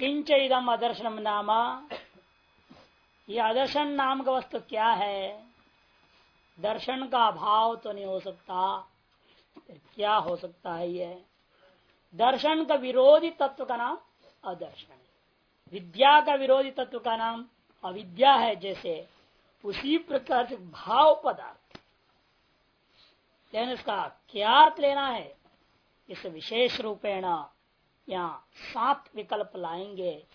किंच इदम अदर्शनम नामा? यह आदर्शन नाम का वस्तु क्या है? दर्शन का अभाव तो नहीं हो सकता। क्या हो सकता है यह दर्शन का विरोधी तत्व का नाम अदर्शन विद्या का विरोधी तत्व का नाम अविद्या है, जैसे उसी प्रकार से भाव पदार्थ। लेकिन इसका क्या अर्थ लेना है? इस विशेष रूपेण यहाँ सात विकल्प लाएँगे,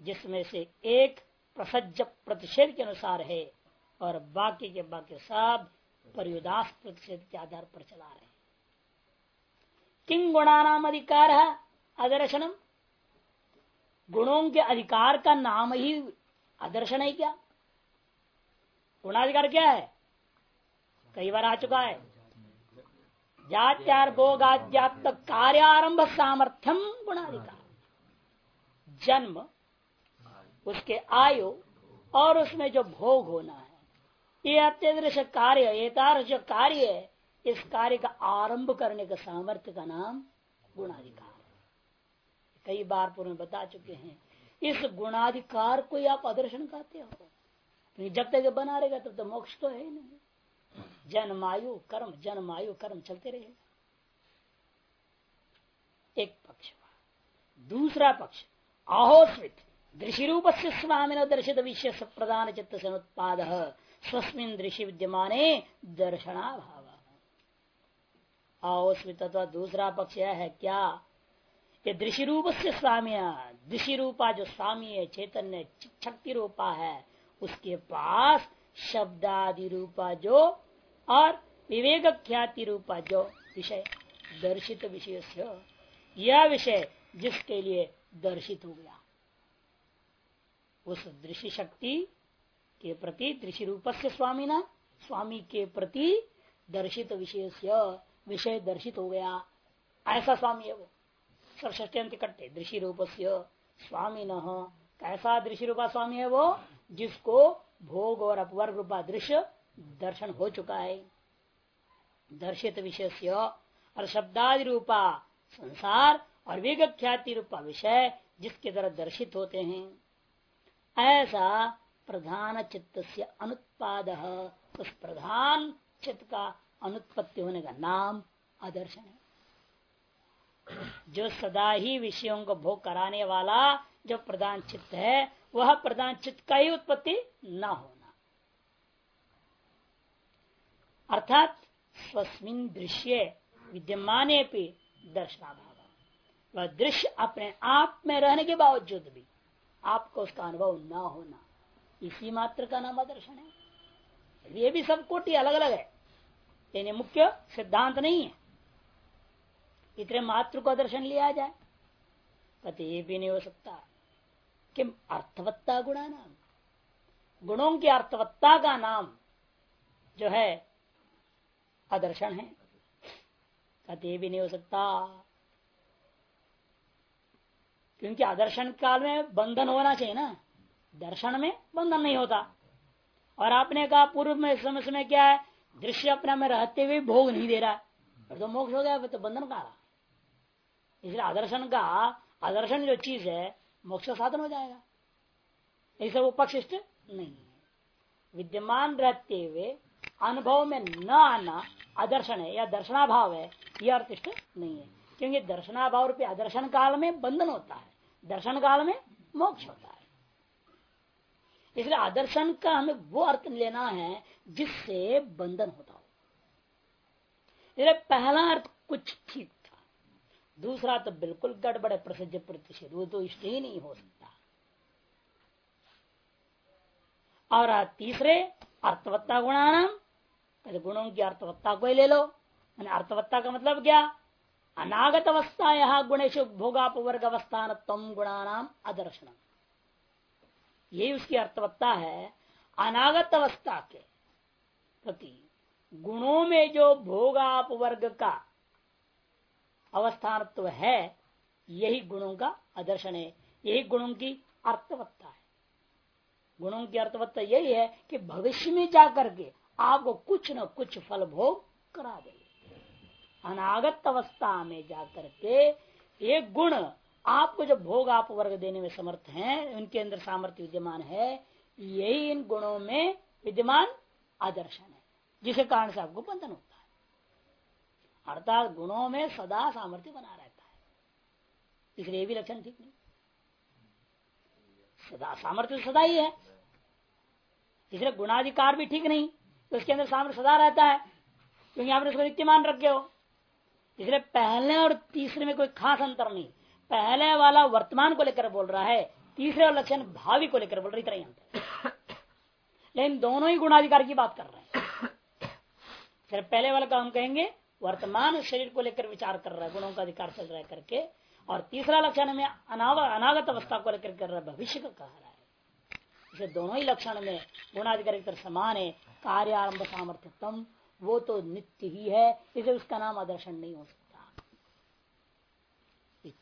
जिसमें से एक प्रसज्ज प्रतिषेध के अनुसार है और बाकी के बाकी सब परियुदास प्रतिषेध के आधार पर चला रहे किंग गुणानाम अधिकार है? अदर्शनम। गुणों के अधिकार का नाम ही आदर्शन है क्या? गुणाधिकार क्या है? कई बार आ चुका है। जात्यार भोगाध्यात्म कार्यारंभ सामर्थ्यम गुणाधिकार। जन्म, उसके आयु, और उसमें जो भोग होना है, ये अत्यदृश कार्य जो कार्य है, इस कार्य का आरंभ करने का सामर्थ्य का नाम गुणाधिकार। कई बार पूर्व बता चुके हैं, इस गुणाधिकार को आप आदर्शन कहते हो। जब तक बना रहेगा, तब तो मोक्ष तो है ही नहीं। जन्मायु, कर्म जन्मायु, कर्म चलते रहेगा एक पक्ष दूसरा पक्ष, आहोस्वित दृषि रूप से स्वामी दर्शित विषय प्रधान चित्त से उत्पाद स्वस्मिन दृश्य विद्यमान दर्शनाभाव। आओस्मित अथवा दूसरा पक्ष यह है, क्या? ये दृषि रूप से स्वामी दृषि रूपा जो स्वामी है, चैतन्य शक्ति रूपा है, उसके पास शब्दादि रूपा जो और विवेक ख्याति रूपा जो विषय दर्शित विषय यह विषय जिसके लिए दर्शित हो गया। उस दृश्य शक्ति के प्रति दृश्य रूप से स्वामी ना स्वामी के प्रति दर्शित विषय से विषय दर्शित हो गया। ऐसा स्वामी है वो। सर्वष्टि कट्टे दृश्य रूप से स्वामी न कैसा दृश्य रूपा स्वामी है वो? जिसको भोग और अपवर्ग रूपा दृश्य दर्शन हो चुका है। दर्शित विषय और शब्दादि रूपा संसार और वेग रूपा विषय जिसके द्वारा दर्शित होते हैं। ऐसा प्रधान चित्त से अनुत्पाद उस प्रधान चित्त का अनुत्पत्ति होने का नाम आदर्शन है। जो सदा ही विषयों को भोग कराने वाला जो प्रधान चित्त है, वह प्रधान चित्त का ही उत्पत्ति न होना अर्थात स्वस्मिन दृश्य विद्यमान दर्शनाभाव। वह दृश्य अपने आप में रहने के बावजूद भी आपको उसका अनुभव न होना, इसी मात्र का नाम आदर्शन है। ये भी सब कोटि अलग अलग है। यानी मुख्य सिद्धांत नहीं है। इतने मात्र को दर्शन लिया जाए, पति ये भी नहीं हो सकता कि अर्थवत्ता गुणा नाम। गुणों की अर्थवत्ता का नाम जो है आदर्शन है। कहते भी नहीं हो सकता। क्योंकि आदर्शन काल में बंधन होना चाहिए ना। दर्शन में बंधन नहीं होता। और आपने कहा पूर्व में, समय समय क्या है? दृश्य अपने में रहते हुए भोग नहीं दे रहा है। तो मोक्ष हो गया तो बंधन कहा इसलिए आदर्शन का, आदर्शन जो चीज़ है, मोक्ष साधन हो जाएगा। ऐसे वो पक्ष नहीं है। विद्यमान रहते हुए अनुभव में न आना आदर्शन है या दर्शनाभाव है यह अर्थिष्ट नहीं है। क्योंकि दर्शनाभाव रूपी आदर्शन काल में बंधन होता है, दर्शन काल में मोक्ष होता है। इसलिए आदर्शन का हमें वो अर्थ लेना है जिससे बंधन होता हो। इसलिए पहला अर्थ कुछ ठीक था, दूसरा तो बिल्कुल गड़बड़ है, प्रसिद्ध प्रतिषेध, वो तो इष्ट ही नहीं हो सकता। और तीसरे, अर्थवत्ता गुणानाम गुणों की अर्थवत्ता को ही ले लो। मैंने अर्थवत्ता का मतलब क्या? अनागत अवस्था यहाँ गुणेश भोगापवर्ग अवस्थान तम गुणानाम अदर्शन यही उसकी अर्थवत्ता है। अनागत अवस्था के प्रति गुणों में जो भोगापवर्ग का अवस्थानत्व है, यही गुणों का आदर्शन है। यही गुणों की अर्थवत्ता है। गुणों की अर्थवत्ता यही है कि भविष्य में जाकर के आपको कुछ न कुछ फल भोग करा दे अनागत अवस्था में जाकर के एक गुण आपको जो भोग आप वर्ग देने में समर्थ हैं, उनके अंदर सामर्थ्य विद्यमान है, यही इन गुणों में विद्यमान आदर्शन है जिसके कारण से आपको बंधन होता है। अर्थात गुणों में सदा सामर्थ्य बना रहता है। इसलिए भी लक्षण ठीक नहीं। सदा सामर्थ्य सदा ही है। इसलिए गुणाधिकार भी ठीक नहीं। तो उसके अंदर सामर्थ्य सदा रहता है। क्योंकि आपने उसको नित्यमान रखे हो। इसलिए पहले और तीसरे में कोई खास अंतर नहीं। पहले वाला वर्तमान को लेकर बोल रहा है, तीसरे और लक्षण भावी को लेकर बोल रही तरह अंतर लेकिन दोनों ही गुणाधिकार की बात कर रहे हैं। फिर पहले वाला का हम कहेंगे, वर्तमान शरीर को लेकर विचार कर रहा है, गुणों का अधिकार चल रहा है करके। और तीसरा लक्षण में अनागत अवस्था को लेकर कर रहा है, भविष्य का कह रहा है। इसे दोनों ही लक्षण में गुणाधिकारी समान है। कार्य आरंभ सामर्थ्यतम वो तो नित्य ही है, इसे उसका नाम आदर्शन नहीं हो सकता।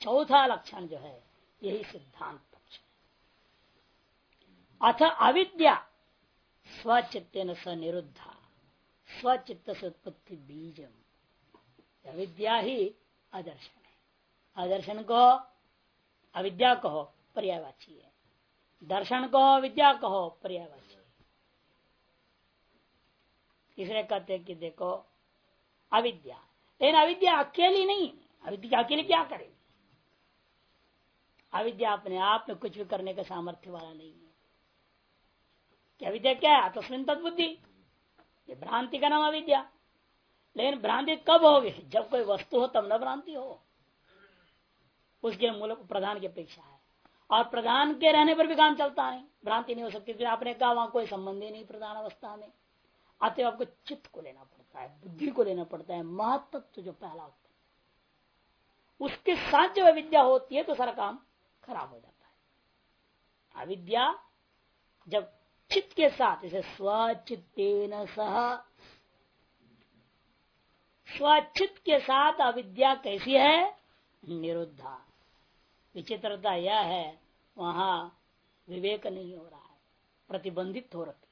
चौथा लक्षण जो है, यही सिद्धांत पक्ष अथ अविद्या स्वचित्त स निरुद्धा, स्वचित्त से उत्पत्ति बीजम। अविद्या ही आदर्शन है। आदर्शन को अविद्या कहो पर्यावाची है। दर्शन को विद्या कहो पर्यावाची इसलिए कहते कि देखो, अविद्या। लेकिन अविद्या अकेली नहीं अविद्या अकेले क्या करेगी अविद्या अपने आप में कुछ भी करने का सामर्थ्य वाला नहीं है। क्या विद्या क्या है? तस्मिन तत्बुद्धि ये भ्रांति का नाम अविद्या। लेकिन भ्रांति कब होगी? जब कोई वस्तु हो, तब न भ्रांति हो। उसके मूल प्रधान की अपेक्षा है। और प्रधान के रहने पर भी काम चलता नहीं भ्रांति नहीं हो सकती फिर आपने कहा वहाँ कोई संबंध ही नहीं प्रधान अवस्था में। आते आपको चित्त को लेना पड़ता है, बुद्धि को लेना पड़ता है महत्व जो पहला होता है। उसके साथ जब अविद्या होती है तो सारा काम खराब हो जाता है। अविद्या जब चित्त के साथ, जैसे स्वचित्तेन सह स्वचित के साथ अविद्या कैसी है? निरुद्धा। विचित्रता यह है, वहाँ विवेक नहीं हो रहा है, प्रतिबंधित हो रही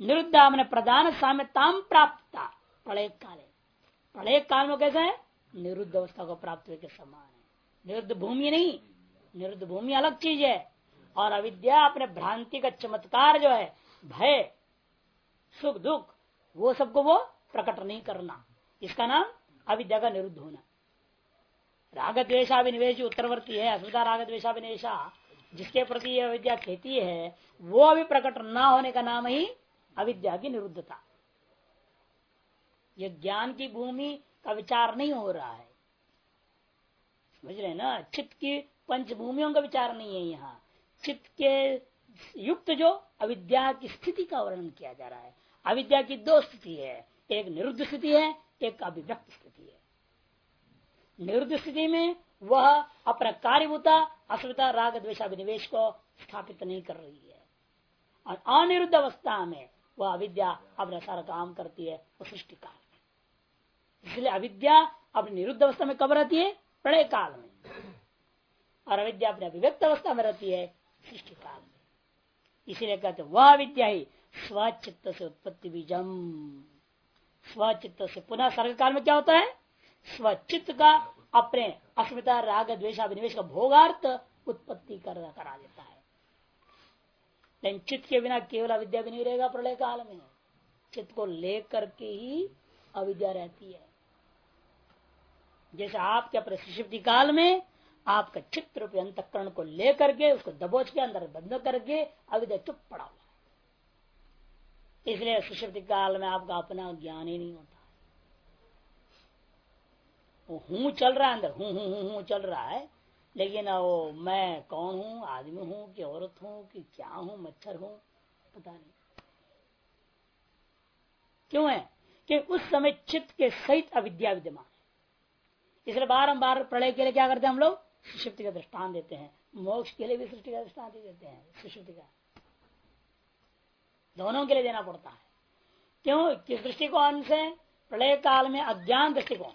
निरुद्धा मैंने प्रधान साम्यताम प्राप्त। प्रलय काले। प्रलय काल में कैसे है? निरुद्ध अवस्था को प्राप्त हुए के समान है। निरुद्ध भूमि नहीं, निरुद्ध भूमि अलग चीज़ है। और अविद्या अपने भ्रांति का चमत्कार जो है, भय, सुख, दुख, वो सबको वो प्रकट नहीं करना। इसका नाम अविद्या का निरुद्ध होना। राग द्वेशाभिनिवेश उत्तरवर्ती है अस्मिता राग द्वेशाभिनिवेशा जिसके प्रति यह अविद्या खेती है, वो अभी प्रकट न होने का नाम ही अविद्या की निरुद्धता। यह ज्ञान की भूमि का विचार नहीं हो रहा है। समझ रहे ना? चित्त की पंचभूमियों का विचार नहीं है यहाँ। चित्त के युक्त जो अविद्या की स्थिति का वर्णन किया जा रहा है। अविद्या की दो स्थिति है। एक निरुद्ध स्थिति है, एक अभिव्यक्त स्थिति है। निरुद्ध स्थिति में वह अपना कार्यभूता अस्विता राग द्वेशाभिनिवेश को स्थापित नहीं कर रही है। और अनिरुद्ध अवस्था में वह अविद्या अपना सारा काम करती है, वो सृष्टि काल में। इसलिए अविद्या अपनी निरुद्ध अवस्था में कब रहती है? प्रलय काल में। और अविद्या अपने अभिव्यक्त अवस्था में रहती है, सृष्टि काल में। इसीलिए कहते वह अविद्या ही स्वचित्त से उत्पत्ति बीजम। स्वचित्त से पुनः सर्ग काल में क्या होता है? स्वचित्त का अपने अस्मिता, राग द्वेशाभिनिवेश का भोगार्थ उत्पत्ति करा देता है। लेकिन चित्त के बिना केवल अविद्या भी नहीं रहेगा, प्रलय काल में। चित्त को लेकर के ही अविद्या रहती है। जैसे आपके प्रसिद्धि काल में, आपका चित्र अंतकरण को लेकर के, उसको दबोच के, अंदर बंद करके अविद्या चुप पड़ा हुआ इसलिए सुषुप्ति काल में आपका अपना ज्ञान ही नहीं होता। हूँ चल रहा है, अंदर हूँ हूँ हूँ हूँ चल रहा है लेकिन वो मैं कौन हूँ? आदमी हूँ कि औरत हूँ कि क्या हूँ? मच्छर हूँ? पता नहीं। क्यों है? कि उस समय चित्त के सहित अविद्या विद्यमान है। इसलिए बारम्बार प्रलय के लिए क्या करते हैं हम लोग? सुषुप्ति का दृष्टान देते हैं। मोक्ष के लिए भी सृष्टि का दृष्टान देते हैं। सुषुप्ति का। दोनों के लिए देना पड़ता है। क्यों? किस दृष्टिकोण से? प्रलय काल में अज्ञान दृष्टिकोण।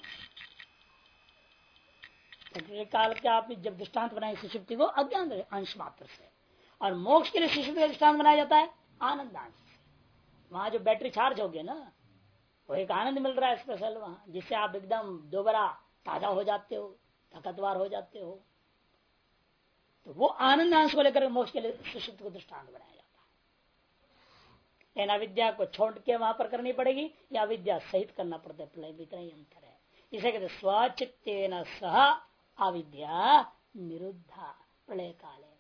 प्रलय काल के आप जब दृष्टांत बनाए सुषुप्ति को अज्ञान अंश मात्र से। और मोक्ष के लिए सुषुप्ति का दृष्टांत बनाया जाता है? आनंद अंश वहाँ जो बैटरी चार्ज हो गया ना, वो एक आनंद मिल रहा है स्पेशल वहाँ, जिससे आप एकदम दोबारा ताज़ा हो जाते हो ताकतवार हो जाते हो। तो वो आनंद अंश को लेकर मोक्ष के लिए सुषुप्त को दृष्टांत बनाया जाता है। लेकिन अविद्या को छोड़ के वहाँ पर करनी पड़ेगी, या अविद्या सहित करना पड़ता है? इतना ही अंतर है। इसे कहते स्वचित्त सह अविद्या निरुद्धा प्रलय काले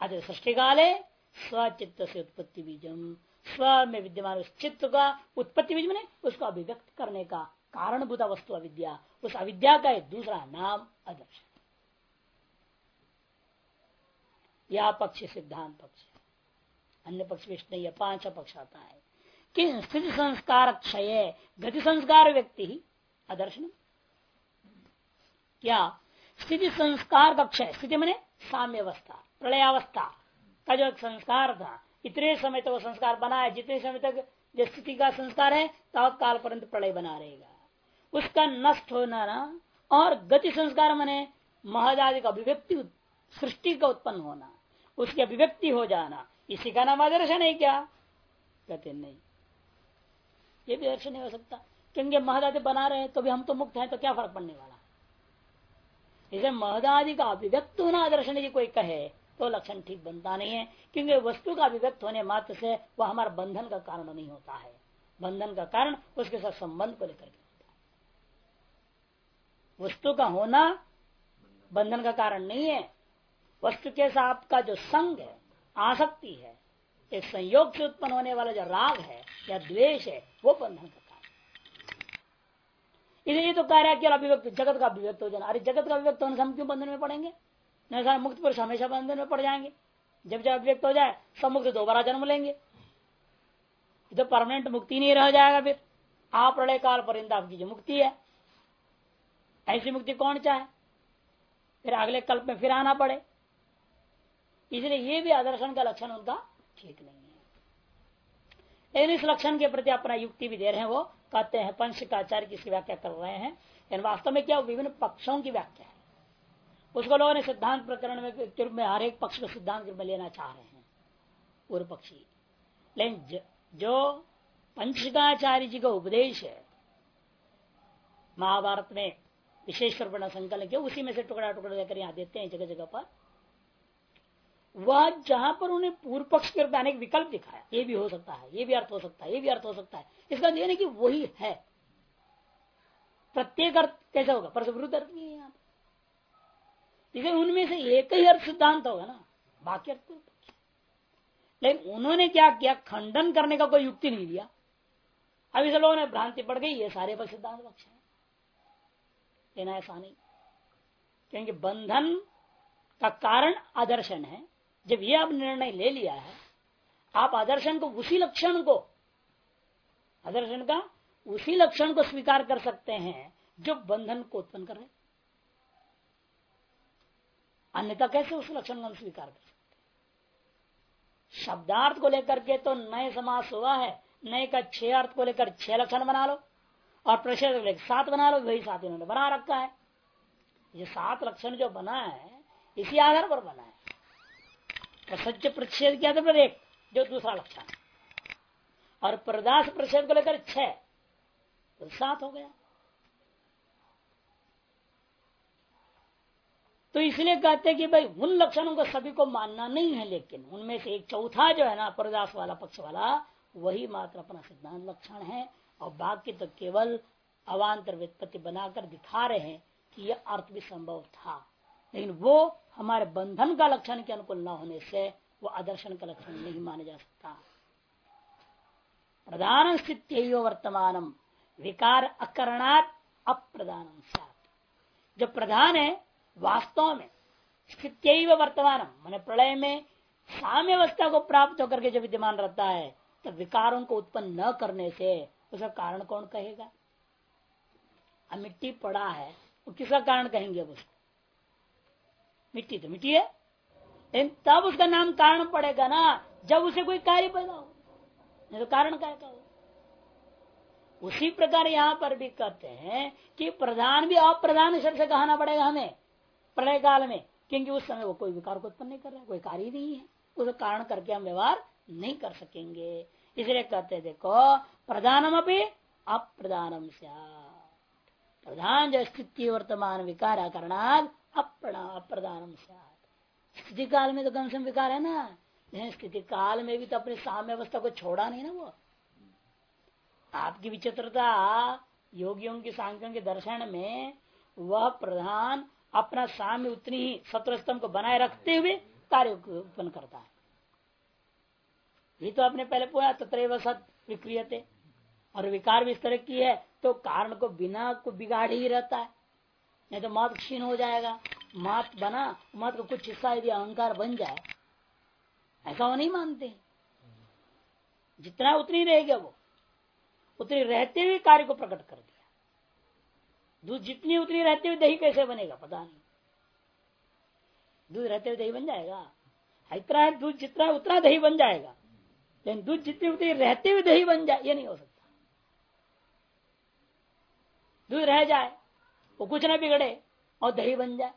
अतः सृष्टि काले स्वचित्त से उत्पत्ति बीजम। स्व में विद्यमान उस चित्त का उत्पत्ति बीज में उसको अभिव्यक्त करने का कारणभूत वस्तु अविद्या। उस अविद्या का दूसरा नाम अदर्शन या पक्ष सिद्धांत पक्ष। अन्य पक्ष विष्णु नहीं है पाँच पक्ष आता है। कि स्थिति संस्कार क्षय, गति संस्कार व्यक्ति ही अदर्शन क्या स्थिति संस्कार का क्षय स्थिति मैंने साम्यवस्था, प्रलयावस्था। का जो संस्कार था। इतने समय तक तो वो संस्कार बना है। जितने समय तक जो स्थिति का संस्कार है तब काल पर्यंत प्रलय बना रहेगा। उसका नष्ट होना ना, और गति संस्कार मैंने महदादि का अभिव्यक्ति, सृष्टि का उत्पन्न होना। उसकी अभिव्यक्ति हो जाना। इसी का नाम आदर्शन है क्या? कहते नहीं। ये भी दर्शन नहीं हो सकता। क्योंकि महदादि बना रहे हैं तो भी हम तो मुक्त हैं तो क्या फ़र्क पड़ने वाला? इसे महदादि का अभिव्यक्त होना दर्शन की कोई कहे तो लक्षण ठीक बनता नहीं है, क्योंकि वस्तु का अभिव्यक्त होने मात्र से वह हमारा बंधन का कारण नहीं होता है। बंधन का कारण उसके साथ संबंध को लेकर के होता है। वस्तु का होना बंधन का कारण नहीं है। वस्तु के साथ का जो संग है, आसक्ति है एक संयोग से उत्पन्न होने वाला जो राग है, या द्वेष है, वो बंधन का इसलिए तो कह रहा है कि अभिव्यक्त, जगत का अभिव्यक्त हो जाना। अरे जगत का अभिव्यक्त होने से हम क्यों बंधन में पड़ेंगे? नहीं मुक्त पुरुष, हमेशा बंधन में पड़ जाएँगे। जब जब अभिव्यक्त हो जाए सब मुक्त दोबारा जन्म लेंगे। तो परमानेंट मुक्ति नहीं रह जाएगा फिर। आप प्रलय काल पर आपकी जो मुक्ति है। ऐसी मुक्ति कौन चाहे? फिर अगले कल्प में फिर आना पड़े। इसलिए ये भी आदर्शन का लक्षण उनका ठीक नहीं है। लेकिन इस लक्षण के प्रति अपना युक्ति भी दे रहे हैं वो। कहते हैं पंच का आचार्य की व्याख्या कर रहे हैं। लेकिन वास्तव में क्या विभिन्न पक्षों की व्याख्या है। उसको लोगों ने सिद्धांत प्रकरण में रूप में हर एक पक्ष को सिद्धांत रूप में लेना चाह रहे हैं, पूर्व पक्षी। लेकिन जो पंचकाचार्य जी का उपदेश है, महाभारत में विशेष बड़ा संकलन किया, उसी में से टुकड़ा टुकड़ा देकर यहाँ देते हैं जगह जगह पर। वह जहाँ पर उन्हें पूर्व पक्ष के रूप अनेक विकल्प दिखाया, ये भी हो सकता है, ये भी अर्थ हो सकता है, ये भी अर्थ हो सकता है। इसका यह कि वही है। प्रत्येक अर्थ कैसा होगा? परसवृद्ध अर्थ नहीं है यहाँ इसे उनमें से एक ही अर्थ सिद्धांत होगा ना, बाकी अर्थ लेकिन उन्होंने क्या किया? खंडन करने का कोई युक्ति नहीं दिया। अब इसे लोगों ने भ्रांति पड़ गई, ये सारे पर सिद्धांत पक्ष है। लेना ऐसा नहीं। क्योंकि बंधन का कारण आदर्शन है। जब ये आप निर्णय ले लिया है, आप आदर्शन को उसी लक्षण को, आदर्शन का उसी लक्षण को स्वीकार कर सकते हैं जो बंधन को उत्पन्न कर रहे अन्यथा कैसे उस लक्षण को हम स्वीकार कर सकते शब्दार्थ को लेकर के तो नए समास हुआ है, नए का छह अर्थ को लेकर छह लक्षण बना लो, और प्रशेष को लेकर सात बना लो, वही सात इन्होंने बना रखा है। ये सात लक्षण जो बना है, इसी आधार पर बना है। सच्च प्रतिषेध किया था एक, जो दूसरा लक्षण और प्रदास प्रतिषेध को लेकर छह तो सात हो गया। तो इसलिए कहते हैं कि भाई, उन लक्षणों को सभी को मानना नहीं है, लेकिन उनमें से एक चौथा जो है ना, प्रदास वाला पक्ष वाला, वही मात्र अपना सिद्धांत लक्षण है। और बाकी तो केवल अवान्तर व्युत्पत्ति बनाकर दिखा रहे हैं कि यह अर्थ भी संभव था। लेकिन वो हमारे बंधन का लक्षण के अनुकूल न होने से वो आदर्शन का लक्षण नहीं माना जा सकता। प्रधान स्थित वर्तमानम। विकार अकरणात अप्रधान जो प्रधान है, वास्तव में स्थित वर्तमान मैंने प्रलय में साम्य अवस्था को प्राप्त होकर के जब विद्यमान रहता है तो विकारों को उत्पन्न न करने से उसका कारण कौन कहेगा? मिट्टी पड़ा है, वो किसका कारण कहेंगे अब उसको? मिट्टी तो मिट्टी है। लेकिन तब उसका नाम कारण पड़ेगा ना, जब उसे कोई कार्य पैदा हो। नहीं तो कारण क्या का उसी प्रकार यहाँ पर भी कहते हैं कि प्रधान भी अप्रधान शब्द से कहना पड़ेगा हमें, प्रलय काल में, क्योंकि उस समय वो कोई विकार को उत्पन्न नहीं कर रहा है, कोई कार्य नहीं है। उस कारण करके हम व्यवहार नहीं कर सकेंगे। इसलिए कहते देखो, प्रधानम अपनी अप्रधानम से प्रधान जो स्थिति वर्तमान विकार करणाद अप्रदान स्थिति काल में तो कम से विकार है ना। लेकिन स्थिति काल में भी तो अपने साम्य अवस्था को छोड़ा नहीं ना वो। आपकी विचित्रता, योगियों की सांख्यों के दर्शन में वह प्रधान अपना साम्य उतनी ही सत्र को बनाए रखते हुए कार्य उत्पन्न करता है। ये तो आपने पहले पूछा तत्र सत विक्रियते। और विकार भी इस तरह की है तो कारण को बिना को बिगाड़ ही रहता है। नहीं तो मत क्षीण हो जाएगा। मात बना, मत को कुछ हिस्सा यदि अहंकार बन जाए, ऐसा वो नहीं मानते। जितना उतनी रहेगा वो, उतनी रहते हुए कार्य को प्रकट कर दिया। दूध जितनी उतनी रहते हुए दही कैसे बनेगा, पता नहीं। दूध रहते हुए दही बन जाएगा। इतना दूध जितना, उतना दही बन जाएगा। लेकिन दूध जितनी उतनी रहते हुए दही बन जाए, ये नहीं हो सकता। दूध रह जाए वो कुछ ना बिगड़े और दही बन जाए।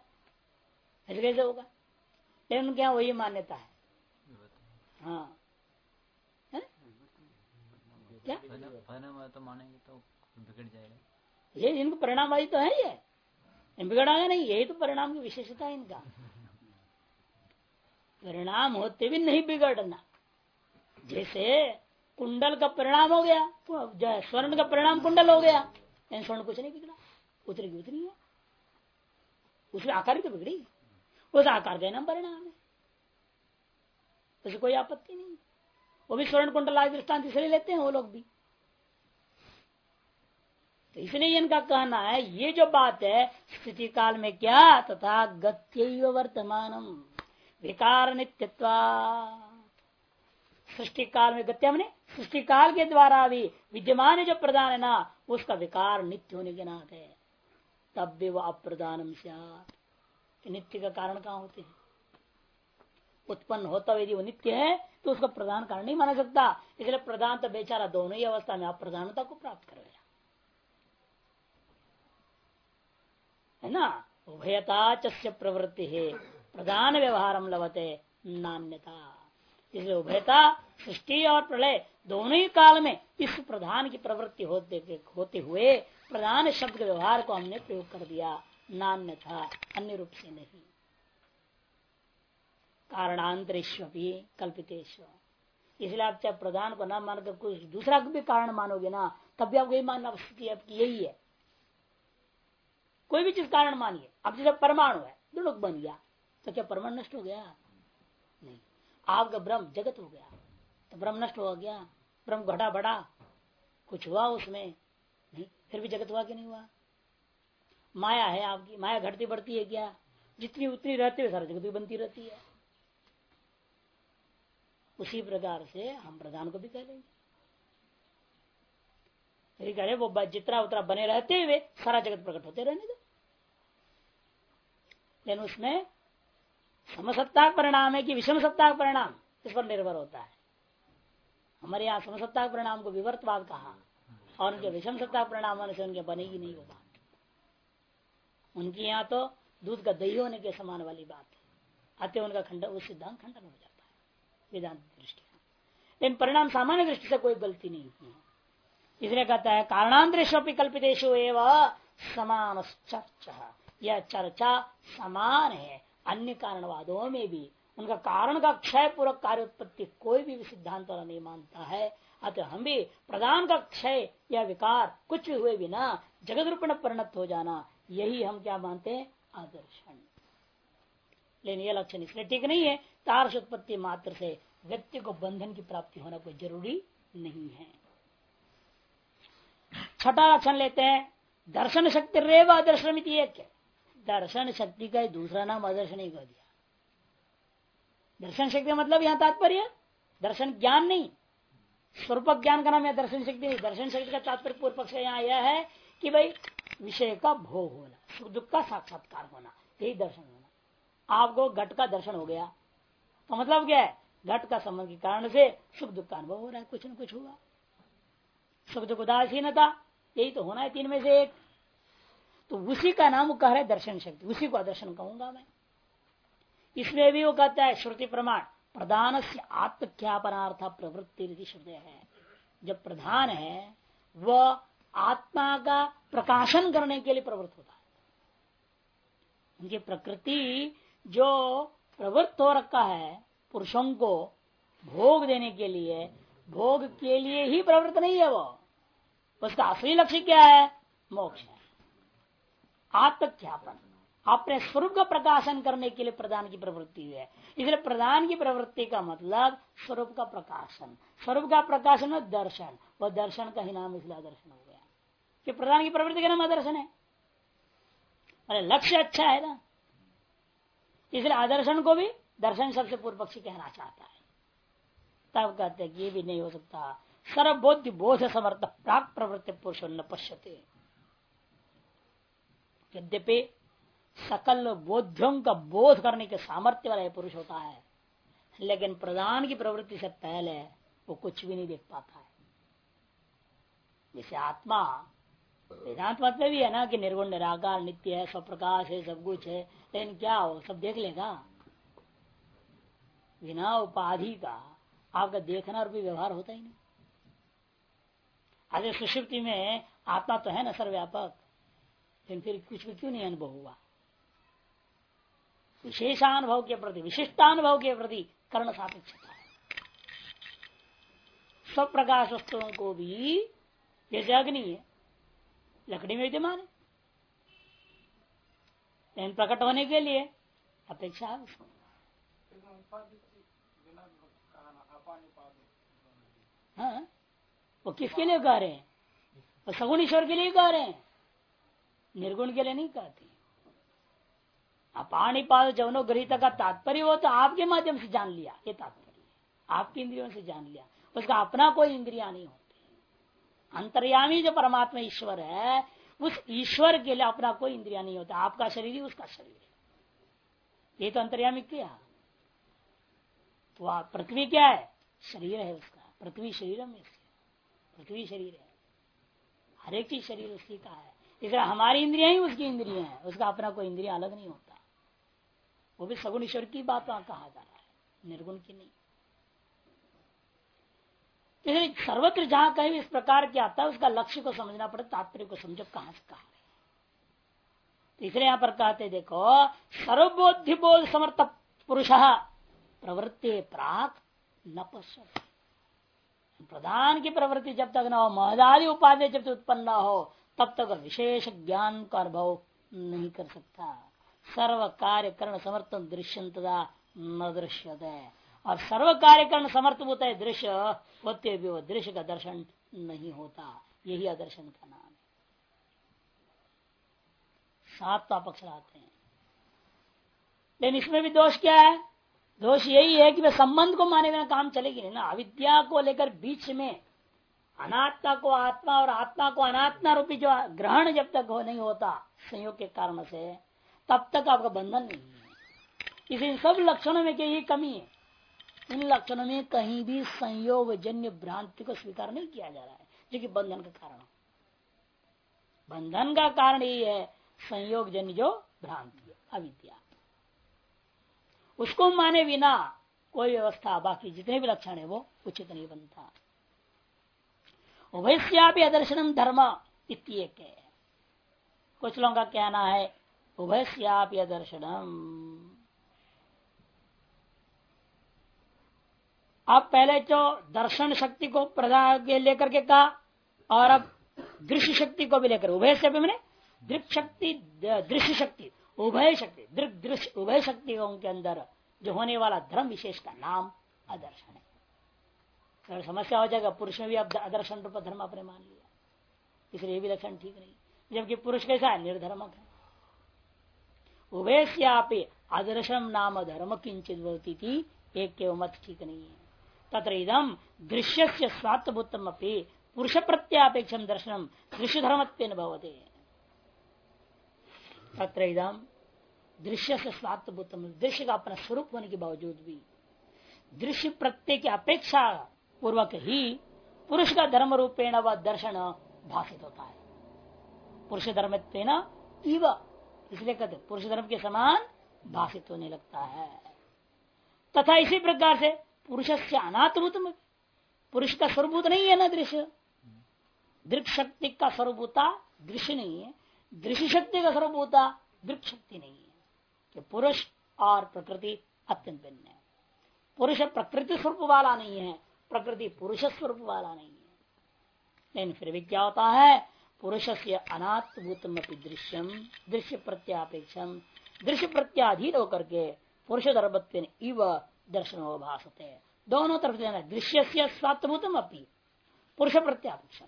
ऐसे कैसे होगा? लेकिन क्या वही मान्यता है? हाँ। क्या तो मानेंगे तो बिगड़ जाएगा ये इनको परिणामवादी तो है ये बिगड़ागा नहीं, यही तो परिणाम की विशेषता है इनका। परिणाम होते भी नहीं बिगड़ना। जैसे कुंडल का परिणाम हो गया स्वर्ण का परिणाम कुंडल हो गया स्वर्ण कुछ नहीं बिगड़ा। उतरी की उतरी है। उसमें आकार तो बिगड़ी उस आकार देना परिणाम है। उसे कोई आपत्ति नहीं। वो भी स्वर्ण कुंडल आज दृष्टांत इसलिए लेते हैं, वो लोग भी। तो इसलिए इनका कहना है, ये जो बात है स्थिति काल में क्या? तथा गत्य वर्तमान विकार नित्यत्वा। सृष्टि काल में गत्या मैंने? सृष्टि काल के द्वारा भी विद्यमान जो प्रदान है ना, उसका विकार नित्य होने के नाते तब भी वह अप्रदानम नित्य का कारण कहाँ होते हैं? उत्पन्न होता यदि वो नित्य है तो उसका प्रधान कारण नहीं माना सकता। इसलिए प्रधान तो बेचारा दोनों ही अवस्था में अप्रधानता को प्राप्त कर गया है। ना? उभयता च प्रवृत्ति है। प्रधान व्यवहार लवते नान्यता। इसलिए उभयता, सृष्टि और प्रलय दोनों ही काल में इस प्रधान की प्रवृत्ति होते होते हुए प्रधान शब्द के व्यवहार को हमने प्रयोग कर दिया। नान्य था, अन्य रूप से नहीं। कारणांतरेश्व भी कल्पितेश्व इसलिए आप चाहे प्रधान को न मानकर कुछ दूसरा भी कारण मानोगे ना, तब भी आपको यही मानना स्थिति आपकी यही है। कोई भी चीज़ कारण मानिए। अब जैसे परमाणु है दो बन गया तो क्या परमाणु नष्ट हो गया? नहीं। आपका ब्रह्म जगत हो गया तो ब्रह्म नष्ट हो गया, ब्रह्म घटा बढ़ा, कुछ हुआ उसमें फिर भी जगत हुआ कि नहीं हुआ? माया है आपकी, माया घटती बढ़ती है क्या? जितनी उतनी रहती है सारा जगत भी बनती रहती है। उसी प्रकार से हम प्रधान को भी कह लेंगे। कह वो जितना उतना बने रहते हुए सारा जगत प्रकट होते रहने दो। लेकिन उसमें समसत्ता परिणाम है कि विषम सत्ता परिणाम, इस पर निर्भर होता है। हमारे यहाँ समसत्ता परिणाम को विवर्तवाद कहा। और उनके विषम सत्ता परिणाम होने से उनके बनेगी नहीं होगा उनके यहाँ तो दूध का दही होने के समान वाली बात है। अतः उनका खंडन उस सिद्धांत खंडन हो जाता है, वेदांत दृष्टि लेकिन परिणाम सामान्य दृष्टि से कोई गलती नहीं है। इसलिए कहता है कारणांतरेशोपी कल्पितेशो समान चर्चा यह चर्चा समान है, अन्य कारणवादों में भी। उनका कारण का क्षय पूर्वक कार्य उत्पत्ति कोई भी सिद्धांत वाला नहीं मानता है। अतः हम भी प्रधान का क्षय या विकार कुछ हुए बिना जगत रूप में परिणत हो जाना, यही हम क्या मानते हैं? आदर्शन। लेकिन यह लक्षण इसलिए ठीक नहीं है तार्श उत्पत्ति मात्र से व्यक्ति को बंधन की प्राप्ति होना कोई ज़रूरी नहीं है। छठा लक्षण लेते हैं, दर्शन शक्ति रेव आदर्शन क्या दर्शन शक्ति का दूसरा नाम अदर्शन ही कर दिया। दर्शन शक्ति मतलब यहाँ तात्पर्य? दर्शन ज्ञान नहीं। स्वरूप ज्ञान का नाम है, दर्शन शक्ति नहीं। दर्शन शक्ति का तात्पर्य पूर्व पक्ष यहाँ यह है कि भाई विषय का भोग होना, सुख दुख का साक्षात्कार होना, यही दर्शन होना। आपको घट का दर्शन हो गया। तो मतलब क्या है? घट का संबंध के कारण से सुख दुख का अनुभव हो रहा है, कुछ न कुछ हुआ। सुख दुख उदासीनता, यही तो होना है तीन में से एक। तो उसी का नाम कह रहे दर्शन शक्ति। उसी को दर्शन कहूँगा मैं। इसमें भी वो कहता है, श्रुति प्रमाण। प्रधान से आत्मख्यापनार्थ प्रवृत्ति श्रुति है। जब प्रधान है, वह आत्मा का प्रकाशन करने के लिए प्रवृत्त होता है। उनकी प्रकृति जो प्रवृत्त हो रखा है, पुरुषों को भोग देने के लिए, भोग के लिए ही प्रवृत्त नहीं है वो। उसका असली लक्ष्य क्या है? मोक्ष है। आत्मख्यापन। अपने स्वरूप का प्रकाशन करने के लिए प्रदान की प्रवृत्ति है। इसलिए प्रदान की प्रवृत्ति का मतलब स्वरूप का प्रकाशन। स्वरूप का प्रकाशन है दर्शन। वह दर्शन का ही नाम इसलिए दर्शन हो गया। कि प्रदान की प्रवृत्ति का नाम आदर्शन है। अरे लक्ष्य अच्छा है ना? इसलिए आदर्शन को भी दर्शन सबसे पूर्व पक्षी कहना चाहता है। तब कहते हैं कि ये भी नहीं हो सकता। सर्वबोध बोध समर्थ प्राप्त प्रवृत्ति पुरुष न पश्यते। यद्यपि सकल बोध्यों का बोध करने के सामर्थ्य वाला पुरुष होता है। लेकिन प्रधान की प्रवृत्ति से पहले वो कुछ भी नहीं देख पाता है। जैसे आत्मा वेदांत मत में भी है ना कि निर्गुण, निराकार, नित्य है सब प्रकाश है, सब कुछ है, लेकिन क्या हो, सब देख लेगा? बिना उपाधि का आपका देखना और भी व्यवहार होता ही नहीं। अरे सुषुप्ति में आत्मा तो है ना सर्वव्यापक, लेकिन फिर कुछ भी क्यों नहीं अनुभव हुआ? विशेषानुभव के प्रति विशिष्टानुभव के प्रति कर्ण सापेक्षता। है सब प्रकाश वस्तुओं को भी जैसे अग्नि है लकड़ी में विद्यमान है। लेकिन प्रकट होने के लिए अपेक्षा है उसको। हाँ? वो किसके लिए कह रहे हैं? वो सगुण ईश्वर के लिए कह रहे हैं। निर्गुण के लिए नहीं कहते। अपाणिपाद जवनो गृहित का तात्पर्य वो तो आपके माध्यम से जान लिया, ये तात्पर्य आपकी इंद्रियों से जान लिया। उसका अपना कोई इंद्रिया नहीं होती। अंतर्यामी जो परमात्मा ईश्वर है, उस ईश्वर के लिए अपना कोई इंद्रिया नहीं होता। आपका शरीर ही उसका शरीर है। ये तो अंतर्यामी क्या तो पृथ्वी क्या है? शरीर है उसका। पृथ्वी शरीर में पृथ्वी शरीर है। हर एक चीज़ शरीर उसकी का है। इसलिए हमारी इंद्रिया ही उसकी इंद्रिया है। उसका अपना कोई इंद्रिया अलग नहीं होता। वो भी सगुण ईश्वर की बात कहा जा रहा है। निर्गुण की नहीं। इसलिए सर्वत्र जहाँ कहीं भी इस प्रकार की आता है, उसका लक्ष्य को समझना पड़े, तात्पर्य को समझो कहाँ से कहा तो इसलिए यहाँ पर कहते देखो सर्वबोध्य बोध समर्थ पुरुष प्रवृत्ति प्राक न प्रधान की प्रवृत्ति जब तक न हो, महदादि उपाधि जब तक उत्पन्न ना हो, तब तक विशेष ज्ञान का अनुभव नहीं कर सकता। सर्व कार्य करण समर्थन दृश्य न दृश्य और सर्व कार्य करण समर्थ होता है दृश्य, होते भी वो दृश्य का दर्शन नहीं होता। यही आदर्शन का नाम है। सातवा पक्ष लाते हैं। लेकिन इसमें भी दोष क्या है? दोष यही है कि वे संबंध को माने बिना काम चलेगी नहीं ना। अविद्या को लेकर बीच में अनात्मा को आत्मा और आत्मा को अनात्मा रूपी जो ग्रहण जब तक हो नहीं होता, संयोग के कारण से तब तक आपका बंधन नहीं है। इस इन सब लक्षणों में क्या ये कमी है? इन लक्षणों में कहीं भी संयोग जन्य भ्रांति को स्वीकार नहीं किया जा रहा है, जो कि बंधन का कारण बंधन का कारण ये है संयोग जन्य जो भ्रांति अविद्या। उसको माने बिना कोई व्यवस्था, बाकी जितने भी लक्षण है वो उचित नहीं बनता। उभयश्यापी अदर्शनम धर्म इत्येक। कुछ लोगों का कहना है उभयश्यापी अदर्शनम अब पहले जो दर्शन शक्ति को प्रदान के लेकर के कहा, और अब दृश्य शक्ति को भी लेकर। उभय से मैंने दृक् शक्ति, दृश्य शक्ति, उभय शक्ति, दृक, दृश्य, उभय शक्तियों के अंदर जो होने वाला धर्म विशेष का नाम अदर्शन है। अगर समस्या हो जाएगा, पुरुष में भी अब अदर्शन रूप धर्म अपने मान लिया। इसलिए भी लक्षण ठीक नहीं। जबकि पुरुष कैसा है? निर्धर्मक है। उभयश्यापी आदर्शम नाम धर्म किंचित होती थी एक के मत ठीक नहीं है तत्र इदम दृश्य से स्वात्भूतम पुरुष प्रत्यापेक्षम दर्शनम दृश्य धर्मत्व भवते। तत्र दृश्य से स्वात्भूतम दृश्य का अपना स्वरूप होने के बावजूद भी दृश्य प्रत्यय की अपेक्षा पूर्वक ही पुरुष का धर्म रूपेण व दर्शन भाषित होता है। पुरुष धर्म इव इसलिए कहते, पुरुष धर्म के समान भाषित होने लगता है। तथा इसी प्रकार से पुरुष से अनात्मभूत पुरुष का स्वरूप नहीं है ना दृश्य। दृक् शक्ति का स्वरूप होता दृश्य नहीं है। दृश्य शक्ति का स्वरूप होता दृक् शक्ति नहीं है। कि पुरुष और प्रकृति अत्यंत भिन्न है। पुरुष प्रकृति स्वरूप वाला नहीं है। प्रकृति पुरुष स्वरूप वाला नहीं है। लेकिन फिर भी क्या होता है? पुरुष से अनात्मभूतम दृश्यम दृश्य प्रत्यापेक्षम दृश्य प्रत्याधीन होकर के पुरुष धर्मत्व इव दर्शन भाषते दोनों तरफ़ लेना दृश्य से स्वात्भूतम अपनी पुरुष प्रत्यापेक्षम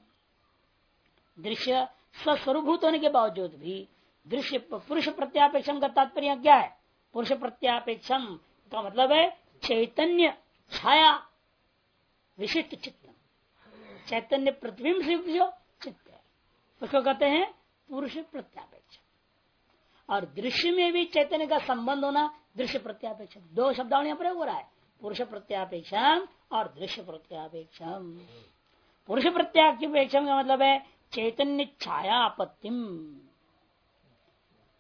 दृश्य स्वस्वरूभूत होने के बावजूद भी दृश्य पुरुष प्रत्यापेक्षम का तात्पर्य क्या है? पुरुष प्रत्यापेक्षम का मतलब है चैतन्य छाया, विशिष्ट चित्त चैतन्य प्रतिबिंब से जो उसको कहते हैं पुरुष प्रत्यापेक्ष। और दृश्य में भी चैतन्य का संबंध होना दृश्य प्रत्यापेक्ष। दो शब्दावली प्रयोग हो रहा है। पुरुष प्रत्यापेक्षम और दृश्य प्रत्यापेक्षम। पुरुष प्रत्यापेक्षम का मतलब है चैतन्य छाया आपत्तिम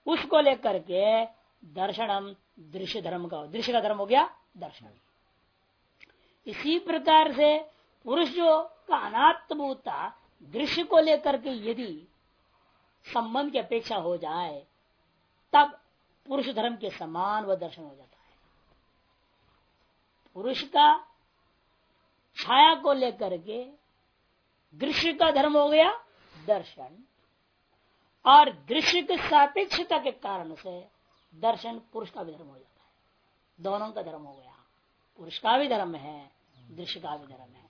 उसको लेकर के दर्शनम दृश्य धर्म का दृश्य का धर्म हो गया दर्शन। इसी प्रकार से पुरुष जो का अनात्मता दृश्य को लेकर के यदि संबंध की अपेक्षा हो जाए, तब पुरुष धर्म के समान वह दर्शन हो जाता है। पुरुष का छाया को लेकर के दृश्य का धर्म हो गया दर्शन, और दृश्य की सापेक्षता के कारण से दर्शन पुरुष का भी धर्म हो जाता है। दोनों का धर्म हो गया। पुरुष का भी धर्म है, दृश्य का भी धर्म है।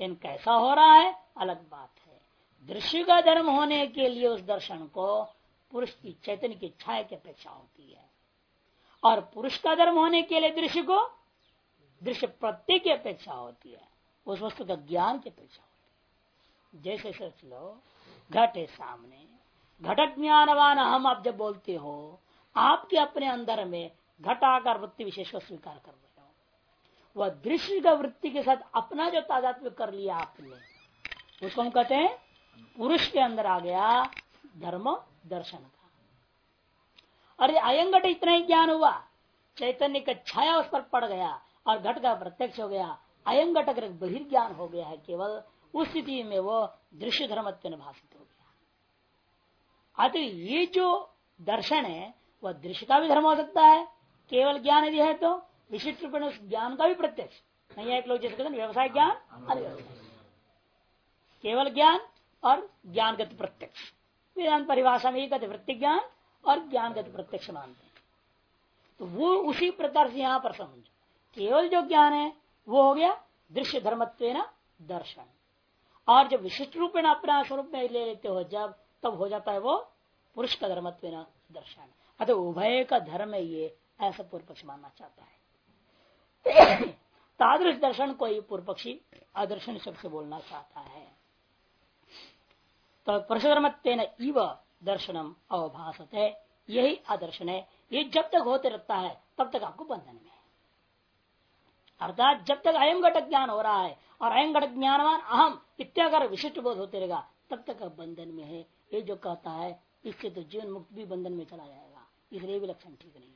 इन कैसा हो रहा है? अलग बात है। दृश्य का धर्म होने के लिए उस दर्शन को पुरुष की चैतन्य की छाया की अपेक्षा होती है। और पुरुष का धर्म होने के लिए दृश्य को दृश्य प्रत्यय की अपेक्षा होती है। उस वस्तु का ज्ञान की अपेक्षा होती है। जैसे सोच लो, घट है सामने। घटक ज्ञानवान हम आप जब बोलते हो, आपके अपने अंदर में घटाकार वृत्ति विशेष को स्वीकार कर रहे वह दृश्य का वृत्ति के साथ अपना जो तादात्म्य कर लिया आपने, उसको हम कहते हैं, पुरुष के अंदर आ गया धर्म दर्शन का अरे अयंगट इतना ही ज्ञान हुआ, चैतन्य का छाया उस पर पड़ गया और घट का प्रत्यक्ष हो गया। अयंगट अगर बहिर्ज्ञान हो गया है केवल, उस स्थिति में वो दृश्य धर्म भाषित हो गया। अतः ये जो दर्शन है, वह दृश्य का भी धर्म हो सकता है, केवल ज्ञान यदि है तो विशिष्ट रूप उस ज्ञान का भी प्रत्यक्ष। नहीं एक लोग जैसे कहते व्यवसाय ज्ञान केवल ज्ञान और ज्ञानगत प्रत्यक्ष। वेदांत परिभाषा में कहते वृत्ति ज्ञान और ज्ञानगत प्रत्यक्ष मानते हैं। तो वो उसी प्रकार से यहाँ पर समझ। केवल जो ज्ञान है, वो हो गया दृश्य धर्मत्व दर्शन। और जब विशिष्ट रूप में अपना स्वरूप में ले लेते हो, जब तब हो जाता है वो पुरुष का धर्मत्व दर्शन। अतः उभय का धर्म है ये, ऐसा पूर्व पक्ष मानना चाहता है। तादृश दर्शन को ही पूर्व पक्षी आदर्शन शब्द से बोलना चाहता है। तो पुरुषधर्मत्व इव दर्शनम अवभाषत है यही आदर्शन है। ये जब तक होते रहता है, तब तक आपको बंधन में अर्थात जब तक अयम घटक ज्ञान हो रहा है और अयम घटक ज्ञानवान अहम इत्यागर विशिष्ट बोध होते रहेगा, तब तक आप बंधन में है। ये जो कहता है, इससे तो जीवन मुक्त भी बंधन में चला जाएगा। इसलिए भी लक्षण ठीक नहीं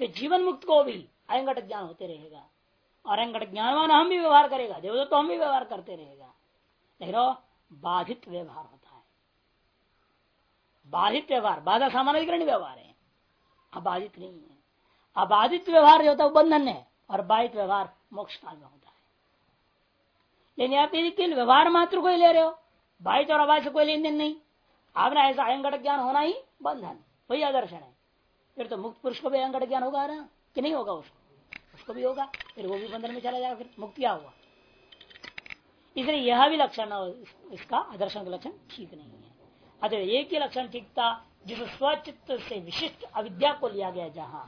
कि जीवन मुक्त को भी अयंगट ज्ञान होते रहेगा। और अयंगट ज्ञानवान हम भी व्यवहार करेगा, देवदत्त तो हम भी व्यवहार करते रहेगा। लेकिन बाधित व्यवहार होता है। बाधित व्यवहार, बाधा सामान्य व्यवहार है। अबाधित नहीं है। अबाधित व्यवहार जो होता है बंधन है, और बाधित व्यवहार मोक्ष काल में होता है। लेकिन आप यदि व्यवहार मात्र को ले रहे हो, बाधित और अबाधित कोई लेन नहीं। आपने ऐसा अयंगट ज्ञान होना ही बंधन, वही आदर्शन है। फिर तो मुक्त पुरुष को भी अयंगट ज्ञान होगा ना? कि नहीं होगा उसको? उसको भी होगा, फिर वो भी बंधन में चला जाएगा, फिर मुक्त क्या हुआ। इसलिए यह भी लक्षण इसका आदर्शन का लक्षण ठीक नहीं है। अतः एक ही लक्षण ठीक था जिस स्वचित्त से विशिष्ट अविद्या को लिया गया जहाँ,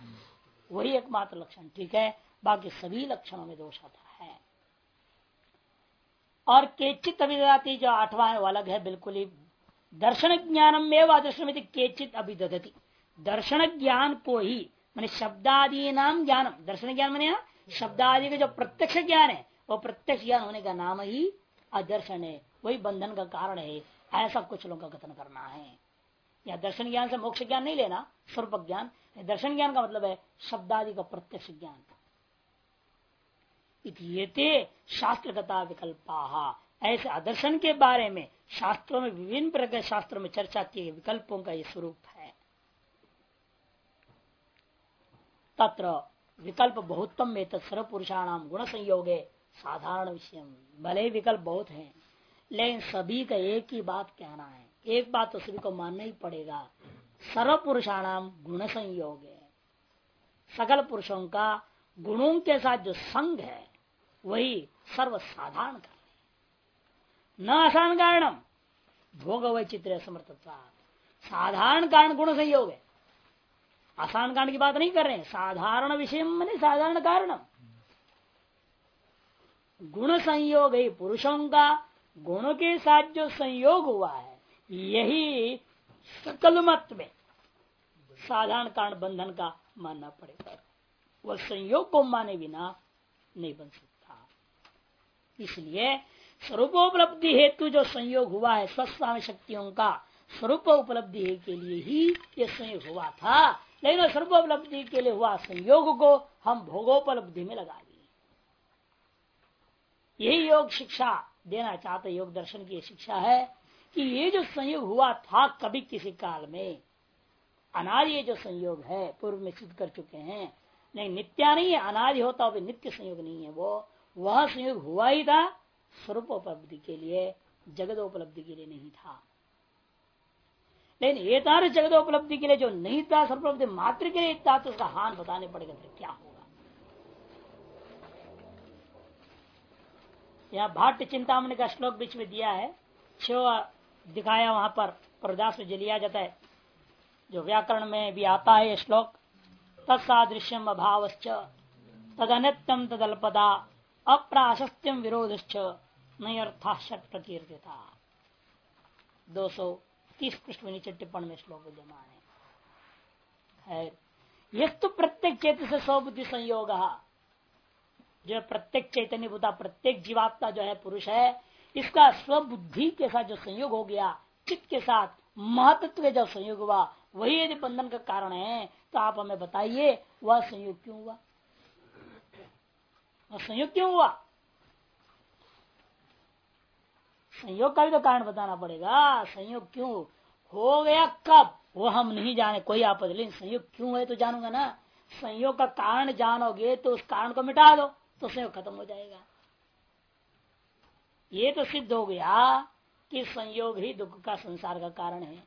वही एकमात्र लक्षण ठीक है, बाकी सभी लक्षणों में दोष आता है। और केचित अभिदाती जो आठवां है वो अलग है, बिल्कुल ही दर्शन ज्ञानम में आदर्शन केचित अभिदती दर्शन ज्ञान को ही, मैंने शब्दादि नाम ज्ञानम दर्शन ज्ञान मैंने शब्दादि का जो प्रत्यक्ष ज्ञान है, वो प्रत्यक्ष ज्ञान होने का नाम ही अदर्शन है। वही बंधन का कारण है, ऐसा कुछ लोगों का कथन करना है। या दर्शन ज्ञान से मोक्ष ज्ञान नहीं लेना, स्वरूप ज्ञान। दर्शन ज्ञान का मतलब है शब्दादि का प्रत्यक्ष ज्ञान। शास्त्र कथा विकल्पा। ऐसे आदर्शन के बारे में शास्त्रों में विभिन्न प्रकार शास्त्रों में चर्चा किए विकल्पों का ये स्वरूप है। तत्र विकल्प बहुतम में सर्व पुरुषाणाम गुण संयोग साधारण विषय। भले विकल्प बहुत हैं, लेकिन सभी का एक ही बात कहना है। एक बात तो सभी को मानना ही पड़ेगा। सर्व पुरुषाणाम गुण संयोग सकल पुरुषों का गुणों के साथ जो संग है, वही सर्वसाधारण कारण न आसान कारणम भोग वैचित्र समर्थ साधारण कारण गुण संयोग है। आसान कारण की बात नहीं कर रहे हैं। साधारण विषय मैंने साधारण कारण गुण संयोग ही पुरुषों का गुणों के साथ जो संयोग हुआ है, यही सकल मत में साधारण कारण बंधन का मानना पड़ेगा। वह संयोग को माने बिना नहीं बन सकता। इसलिए स्वरूपोपलब्धि हेतु जो संयोग हुआ है स्वस्थ शक्तियों का स्वरूप उपलब्धि के लिए ही ये संयोग हुआ था। लेकिन स्वरूपोपलब्धि के लिए हुआ संयोग को हम भोगोपलब्धि में लगा दिए। यही योग शिक्षा देना चाहते, योग दर्शन की शिक्षा है कि ये जो संयोग हुआ था कभी किसी काल में अनाज ये जो संयोग है, पूर्व में सिद्ध कर चुके हैं, नहीं, नित्या नहीं है अनार्य होता भी नित्य संयोग नहीं है वो, वह संयोग हुआ ही था स्वरूप उपलब्धि के लिए जगत उपलब्धि के लिए नहीं था। लेकिन तार जगत उपलब्धि के लिए जो नहीं था सर्वोपलब्धि मात्र के लिए था तो उसका हान बताने पड़ेगा, फिर क्या होगा? यहाँ भाट्य चिंतामणि का श्लोक बीच में दिया है शिव दिखाया वहाँ पर, प्रदास में लिया जाता है, जो व्याकरण में भी आता है श्लोक, तत्सादृश्यम अभाव तदनित्यम तदल्पदा, अप्राशस्त्यम विरोधश्च नहीं अर्था षट प्रकीर्ति दो सौ तीस पृष्ठ में नीचे टिप्पण में श्लोक जमा है। यह तो प्रत्येक चेत से स्वबुद्धि संयोग। जो प्रत्येक चैतन्य बुता प्रत्येक जीवात्मा जो है, पुरुष है, इसका स्वबुद्धि के साथ जो संयोग हो गया, चित्त के साथ महत्व जो संयोग हुआ, वही यदि बंधन का कारण है तो आप हमें बताइए, वह संयोग क्यों हुआ? वह संयोग क्यों हुआ? संयोग का भी तो कारण बताना पड़ेगा। संयोग क्यों? हो गया कब? वो हम नहीं जाने, कोई आपत्ति लेकिन संयोग क्यों है तो जानूँगा ना? संयोग का कारण जानोगे तो उस कारण को मिटा दो तो संयोग खत्म हो जाएगा। ये तो सिद्ध हो गया कि संयोग ही दुख का संसार का कारण है।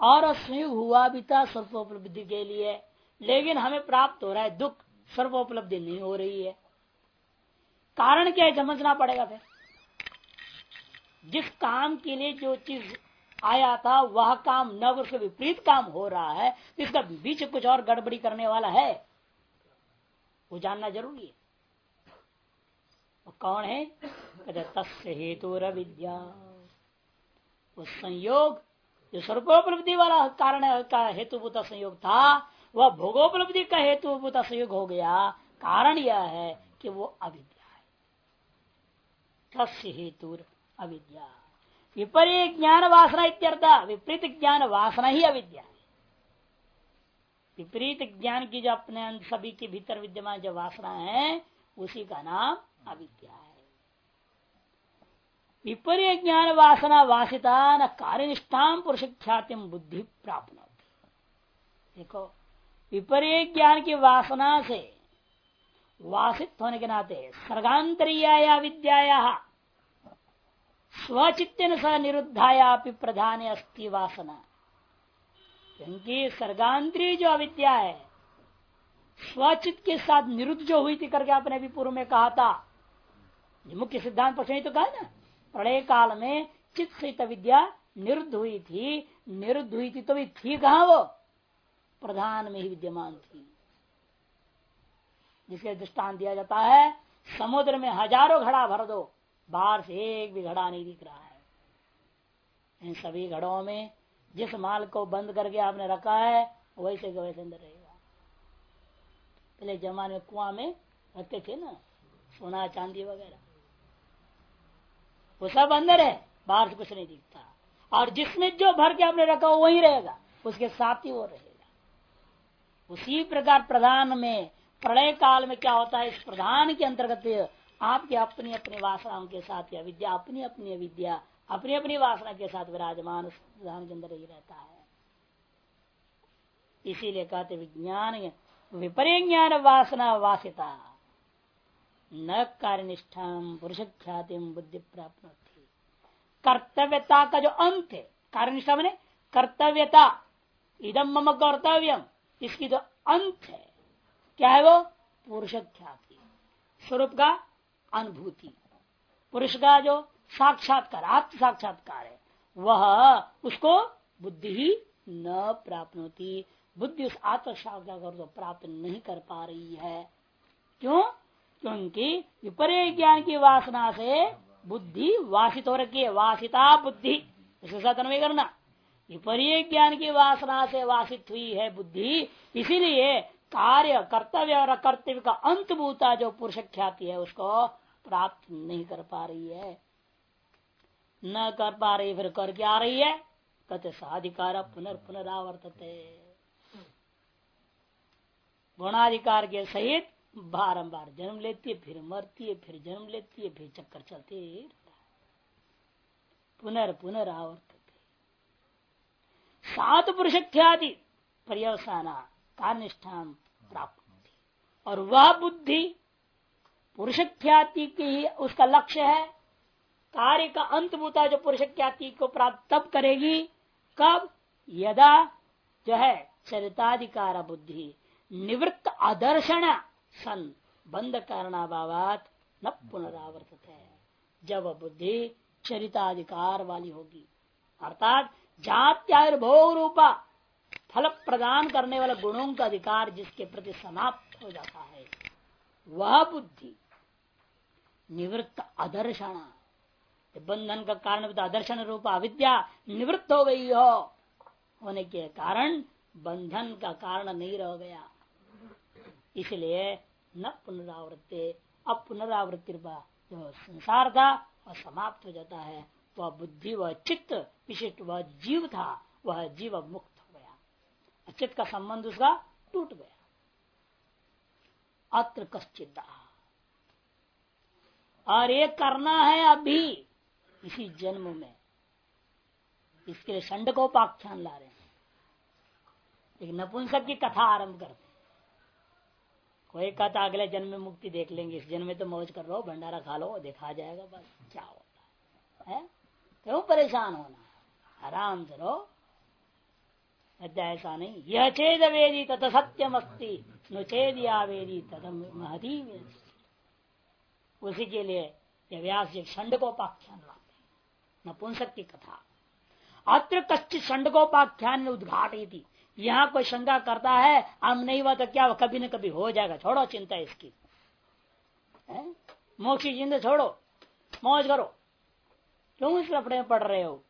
और संयोग हुआ भी था सर्वोपलब्धि के लिए, लेकिन हमें प्राप्त हो रहा है दुख। सर्वोपलब्धि नहीं हो रही है। कारण क्या है? समझना पड़ेगा फिर। जिस काम के लिए जो चीज़ आया था, वह काम न उसके विपरीत काम हो रहा है, इसका बीच कुछ और गड़बड़ी करने वाला है? वो जानना ज़रूरी है। वो कौन है? तस्य हेतु विद्या वो संयोग, जो स्वरूपोपलब्धि वाला कारण का हेतुभूत संयोग था, वह भोगोपलब्धि का हेतुभूत संयोग हो गया। कारण यह है कि वो अविद्या है। तस्य हेतु अविद्या। विपरीत ज्ञान वासना इत्यर्थ, विपरीत ज्ञान वासना ही अविद्या। विपरीत ज्ञान की जो अपने सभी के भीतर विद्यमान जो वासना है, उसी का नाम अविद्या है। विपर्य ज्ञान वासना वासिता न कार्यनिष्ठा पुरुष ख्याति बुद्धि प्राप्त देखो विपर्य ज्ञान की वासना से वासित होने के नाते सर्गांतरिया विद्या स्वचित्त स निरुद्धाया प्रधान अस्थि वासना। क्योंकि सर्गांतरी जो अविद्या है स्वचित के साथ निरुद्ध जो हुई थी करके आपने अभी पूर्व में कहा था। मुख्य सिद्धांत पक्ष तो कहा ना, प्रलय काल में चित्त सहित विद्या निरुद्ध हुई थी, निरुद्ध हुई थी तो भी थी कहा वो? प्रधान में ही विद्यमान थी। जिसके दृष्टान दिया जाता है, समुद्र में हज़ारों घड़ा भर दो। बाहर से एक भी घड़ा नहीं दिख रहा है। इन सभी घड़ों में जिस माल को बंद करके आपने रखा है, वैसे वैसे अंदर रहेगा। पहले जमाने में कुआँ में रखते थे ना, सोना, चांदी वगैरह। वो सब अंदर है, बाहर से कुछ नहीं दिखता। और जिसमें जो भर के आपने रखा, वही रहेगा। उसके साथ ही वो रहेगा। उसी प्रकार प्रधान में, प्रलय काल में क्या होता है? इस प्रधान के अंतर्गत आपकी अपनी अपनी वासनाओं के साथ या विद्या, अपनी अपनी विद्या अपनी अपनी वासना के साथ विराजमान के अंदर ही रहता है। इसीलिए कहते विज्ञान विपरीय ज्ञान वासना वासिता। न कार्य निष्ठा पुरुष ख्याति बुद्धि प्राप्त कर्तव्यता का जो अंत है कार्य निष्ठा मैंने कर्तव्यता इदम मम कर्तव्यम इसकी जो अंत है, क्या है वो? पुरुष ख्याति स्वरूप का अनुभूति। पुरुष का जो साक्षात्कार आत्म साक्षात्कार है, वह उसको बुद्धि ही न प्राप्त होती। बुद्धि उस आत्म साक्षात्कार को प्राप्त नहीं कर पा रही है। क्यों? क्योंकि विपर्य ज्ञान की वासना से बुद्धि वासित हो रखी है, वासिता बुद्धि। इसे साथ करना। विपर्य ज्ञान की वासना से वासित हुई है बुद्धि, इसीलिए कार्य, कर्तव्य और कर्तव्य का अंतभूता जो पुरुष ख्याति है, उसको प्राप्त नहीं कर पा रही है। न कर पा रही, फिर कर क्या आ रही है? कहते, साधिकार पुनर्पुनरावर्तते गुणाधिकार के सहित बारंबार जन्म लेती है, फिर मरती है, फिर जन्म लेती है, फिर चक्कर चलते रहता है। पुनर्पुनरावर्तते सात पुरुष ख्याति पर्यवसाना कार्निष्ठान प्राप्त और वह बुद्धि पुरुष ख्याति की उसका लक्ष्य है। कार्य का अंत भूता जो पुरुष ख्याति को प्राप्त तब करेगी, कब? यदा जो है, चरिताधिकार बुद्धि, निवृत्त आदर्शन सन, बंद करना कारणाभावात न पुनरावर्तित है। जब बुद्धि चरिताधिकार वाली होगी, अर्थात जात्याभोग रूपा फल प्रदान करने वाले गुणों का अधिकार जिसके प्रति समाप्त हो जाता है, वह बुद्धि निवृत्त अदर्शन। बंधन का कारण अदर्शन रूप अविद्या निवृत्त हो गई हो। होने के कारण बंधन का कारण नहीं रह गया। इसलिए न पुनरावृत्ति, अब पुनरावृत्ति जो संसार था, वह समाप्त हो जाता है। वह बुद्धि, वह चित्त, विशिष्ट वह जीव था, वह जीव मुक्त हो गया। चित्त का संबंध उसका टूट गया। अत्र कश्चिदा और ये करना है अभी इसी जन्म में। इसके लिए षंडकोपाख्यान ला रहे हैं। एक नपुंसक की कथा आरंभ करते कोई कहता अगले जन्म में मुक्ति देख लेंगे। इस जन्म में तो मौज कर लो भंडारा खा लो, देखा जाएगा बस, क्या होता है? क्यों परेशान होना आराम से रहो। ऐसा नहीं। यह चेद वेदी तथा सत्यम अस्ती नुचेद या वेदी तथा महती उसी के लिए व्यास जी षंडकोपाख्यान लाते नपुंसक की कथा। अत्र कश्चित षंडकोपाख्यान उद्घाटी थी यहाँ कोई शंका करता है हम नहीं हुआ तो क्या कभी न कभी हो जाएगा? छोड़ो चिंता इसकी। मोक्ष चिंता छोड़ो। मौज करो। क्यों इस कपड़े में पड़ रहे हो?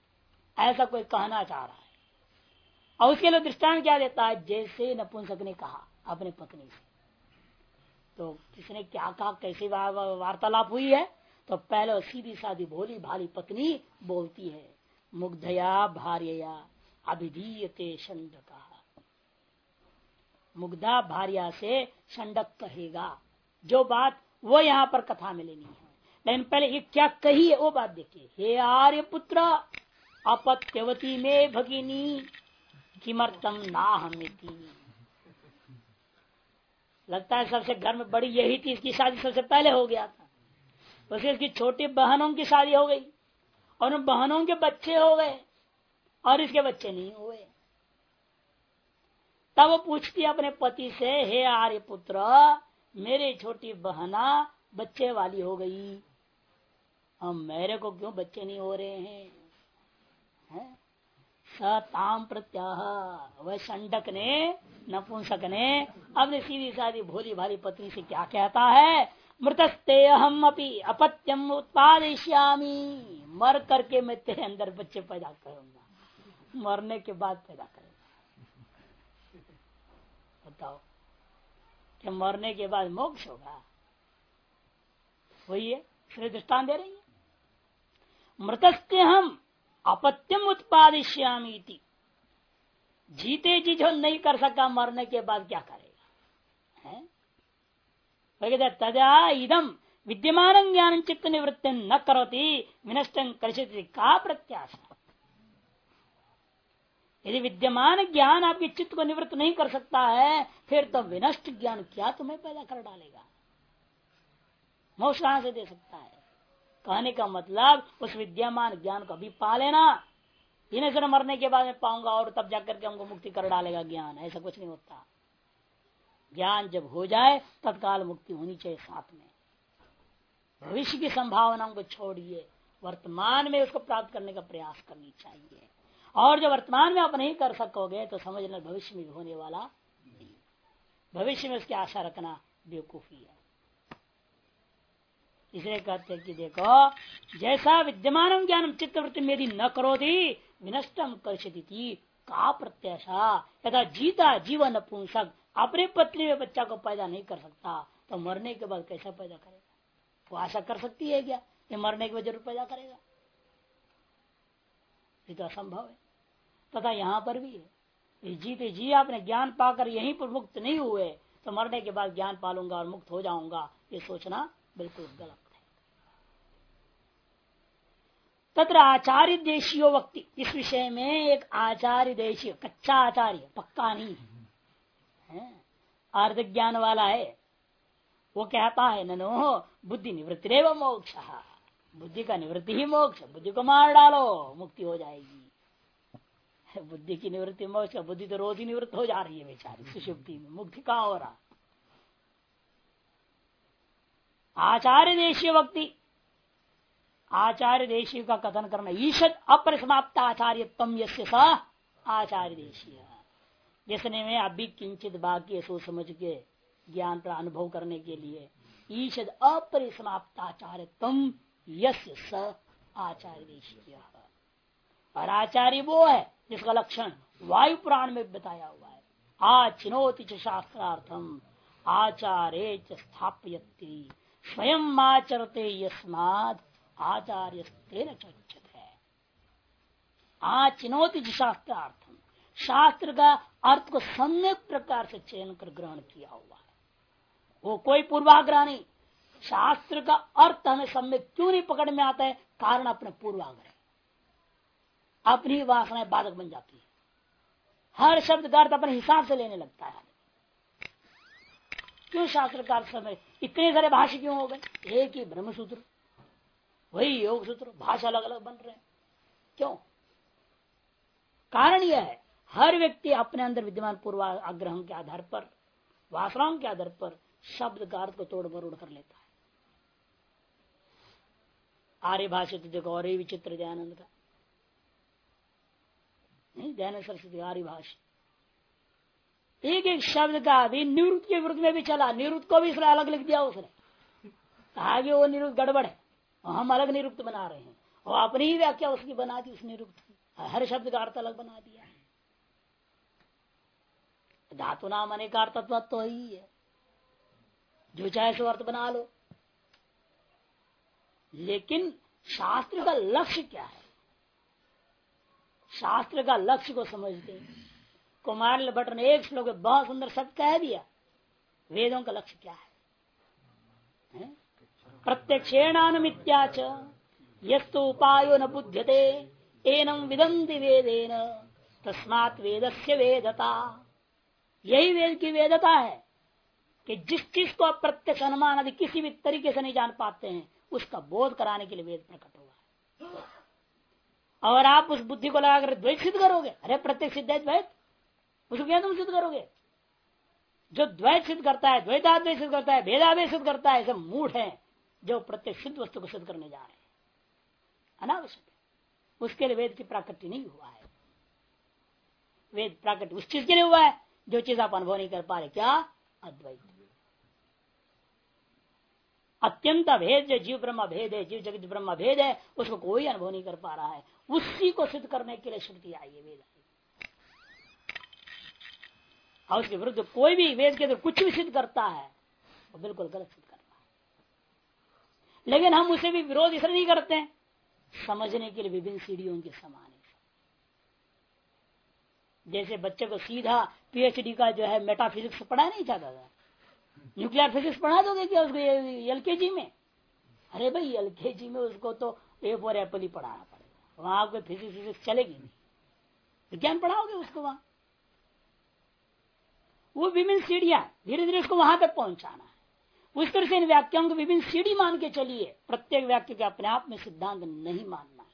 ऐसा कोई कहना चाह रहा है। और उसके लिए दृष्टान क्या देता है? जैसे नपुंसक ने कहा, अपनी पत्नी से। तो किसने क्या कहा, कैसे वार्तालाप हुई है? तो पहले सीधी साधी भोली भाली पत्नी बोलती है, मुग्धया भार्या अभिधीयते षंड मुग्धा भार्या से षंडक कहेगा। जो बात वो यहाँ पर कथा में लेनी है। लेकिन पहले ये क्या कही है वो बात देखिए। हे आर्य पुत्र अपत्यवती में भगिनी किमर्थम ना हमेती लगता है सबसे घर में बड़ी यही थी, इसकी शादी सबसे पहले हो गया था। वैसे इसकी छोटी बहनों की शादी हो गई और उन बहनों के बच्चे हो गए और इसके बच्चे नहीं हुए। तब वो पूछती अपने पति से, हे आर्य पुत्र मेरी छोटी बहना बच्चे वाली हो गई। हम मेरे को क्यों बच्चे नहीं हो रहे हैं? है? सताम प्रत्याह वह संडक ने, नपुंसक ने, अपने सीधी सादी भोली भाली पत्नी से क्या कहता है? मृतस्ते हम अपी अपत्यम उत्पादिश्यामी मर करके मैं तेरे अंदर बच्चे पैदा करूँगा। मरने के बाद पैदा करूँगा। बताओ, क्या मरने के बाद मोक्ष होगा? वही है श्री दृष्टान दे रही है। मृतस्ते हम अपत्यम उत्पादिश्यामी जीते जी जो नहीं कर सका मरने के बाद क्या करेगा? है? तदा इदम विद्यमान ज्ञान चित्त निवृत्ति न करोती, विनष्ट कर का प्रत्याशा? यदि विद्यमान ज्ञान आपके चित्त को निवृत्त नहीं कर सकता है, फिर तो विनष्ट ज्ञान क्या तुम्हें पैदा कर डालेगा? मोक्ष कहाँ से दे सकता है? कहने का मतलब उस विद्यमान ज्ञान को अभी पा लेना। इन्हें से मरने के बाद में पाऊँगा और तब जाकर के हमको मुक्ति कर डालेगा ज्ञान। ऐसा कुछ नहीं होता। ज्ञान जब हो जाए, तत्काल मुक्ति होनी चाहिए साथ में। भविष्य की संभावनाओं को छोड़िए। वर्तमान में उसको प्राप्त करने का प्रयास करनी चाहिए। और जो वर्तमान में आप नहीं कर सकोगे तो समझ लेना भविष्य में होने वाला नहीं। भविष्य में उसकी आशा रखना बेवकूफ़ी है। इसलिए कहते कि देखो, जैसा विद्यमान ज्ञान चित्तवृत्ति में यदि न करो थी विनष्टम थी का प्रत्याशा? यथा जीता जीवन पुंसक, अपने पत्नी में बच्चा को पैदा नहीं कर सकता तो मरने के बाद कैसा पैदा करेगा? वो आशा कर सकती है क्या ये मरने के बाद ज़रूर पैदा करेगा? ये तो असंभव है। तथा यहाँ पर भी है जीते जी आपने ज्ञान पाकर यहीं पर मुक्त नहीं हुए तो मरने के बाद ज्ञान पालूँगा और मुक्त हो जाऊँगा, ये सोचना बिल्कुल गलत है तत्र आचार्य देशीय व्यक्ति इस विषय में एक आचार्य देशीय कच्चा आचार्य, पक्का नहीं। है? अर्ध ज्ञान वाला है। वो कहता है, ननो, बुद्धि निवृत्ति मोक्ष। बुद्धि का निवृत्ति ही मोक्ष, बुद्धि को मार डालो, मुक्ति हो जाएगी। बुद्धि की निवृत्ति मोक्ष, बुद्धि तो रोज ही निवृत्त हो जा रही है बेचारी सुषुप्ति में, मुक्ति कहा हो रहा। आचार्य देशीय व्यक्ति आचार्य देशी का कथन करना ईशद अपरिसमाप्त आचार्य तम यश्य स आचार्य देशीय जिसने में अभी किंचित बाकी सोच समझ के ज्ञान का अनुभव करने के लिए। ईशद अपरिसमाप्त आचार्य तम यश्य स आचार्य देशी और आचार्य वो है जिसका लक्षण वायु पुराण में बताया हुआ है। आचिनोति शास्त्रार्थम आचार्य स्थापयती। स्वयं आचरते यस्माद आचार्य तेन चर्चित है आचिनोति शास्त्र का अर्थ को सम्यक प्रकार से चयन कर ग्रहण किया हुआ है। वो कोई पूर्वाग्रह नहीं। शास्त्र का अर्थ हमें सम्यक क्यों नहीं पकड़ में आता है? कारण अपने पूर्वाग्रह अपनी वासनाएँ बाधक बन जाती है। हर शब्द का अर्थ अपने हिसाब से लेने लगता है। क्यों शास्त्रकार समय इतने सारे भाषा क्यों हो गए? एक ही ब्रह्म सूत्र वही योग सूत्र, भाषा अलग अलग बन रहे हैं। क्यों? कारण यह है, हर व्यक्ति अपने अंदर विद्यमान पूर्व आग्रह के आधार पर, वासनाओं के आधार पर शब्द का अर्थ को तोड़ मरोड़ कर लेता है। आर्य भाषा तो देखो, और विचित्र दयानंद का। नहीं, दयानंद सरस्वती, आर्य भाषा एक एक शब्द का भी निवृत्त के विरुद्ध में भी चला, निवृत्त को भी इसलिए अलग लिख दिया उसने। कहा कि वो निरुक्त गड़बड़ है। हम अलग निरुक्त बना रहे हैं। और अपनी ही व्याख्या उसकी बना दी, उस निरुक्त की। हर शब्द का अर्थ अलग बना दिया है। धातु नाम अनेक तत्व तो ही है। जो चाहे सो अर्थ बना लो। लेकिन शास्त्र का लक्ष्य क्या है? शास्त्र का लक्ष्य को समझते कुमार भट्ट ने एक श्लोक बहुत सुंदर शब्द कह दिया। वेदों का लक्ष्य क्या है? प्रत्यक्षेणानुमित्याच यस्तु उपायो न बुध्यते एनम विदंति वेदेन, तस्मात वेद से वेदता। यही वेद की वेदता है कि जिस चीज़ को आप प्रत्यक्ष अनुमान आदि किसी भी तरीके से नहीं जान पाते हैं, उसका बोध कराने के लिए वेद प्रकट हुआ है। और आप उस बुद्धि को लगाकर द्वैत सिद्ध करोगे, अरे प्रत्यक्ष सिद्ध है उसको क्या तुम सिद्ध करोगे? जो द्वैत सिद्ध करता है, द्वैताद्वैत सिद्ध करता है भेदाद्वैत सिद्ध करता है, ऐसे मूढ़ है। जो प्रत्येक शुद्ध वस्तु को शुद्ध करने जा रहे हैं। अनावश्यक उसके लिए वेद की प्राकृति नहीं हुआ है। वेद प्राकृति उस चीज़ के लिए हुआ है, जो चीज़ आप अनुभव नहीं कर पा रहे। क्या? अद्वैत। अत्यंत भेद जो जीव ब्रह्म भेद है, जीव जगत ब्रह्म भेद है, उसको कोई अनुभव नहीं कर पा रहा है। उसी को सिद्ध करने के लिए श्रुति आई है वेद और उसके विरुद्ध कोई भी वेद के अंदर कुछ भी सिद्ध करता है, वो बिल्कुल गलत सिद्ध लेकिन हम उसे भी विरोध इसलिए नहीं करते हैं। समझने के लिए विभिन्न सीढ़ियों के समान है। जैसे बच्चे को सीधा पीएचडी का जो है मेटाफिजिक्स पढ़ा नहीं चाहता था। न्यूक्लियर फिजिक्स पढ़ा दोगे क्या उसको एलकेजी में? अरे भाई एलकेजी में उसको तो ए फॉर एप्पल ही पढ़ाना पड़ेगा। वहाँ कोई फिजिक्स फिजिक्स चलेगी नहीं। विज्ञान पढ़ाओगे उसको वहाँ? वो विभिन्न सीढ़ियाँ धीरे धीरे उसको वहाँ तक पहुंचाना उस तरह से इन व्याख्याओं को विभिन्न सीढ़ी मान के चलिए। प्रत्येक वाक्य के अपने आप में सिद्धांत नहीं मानना है।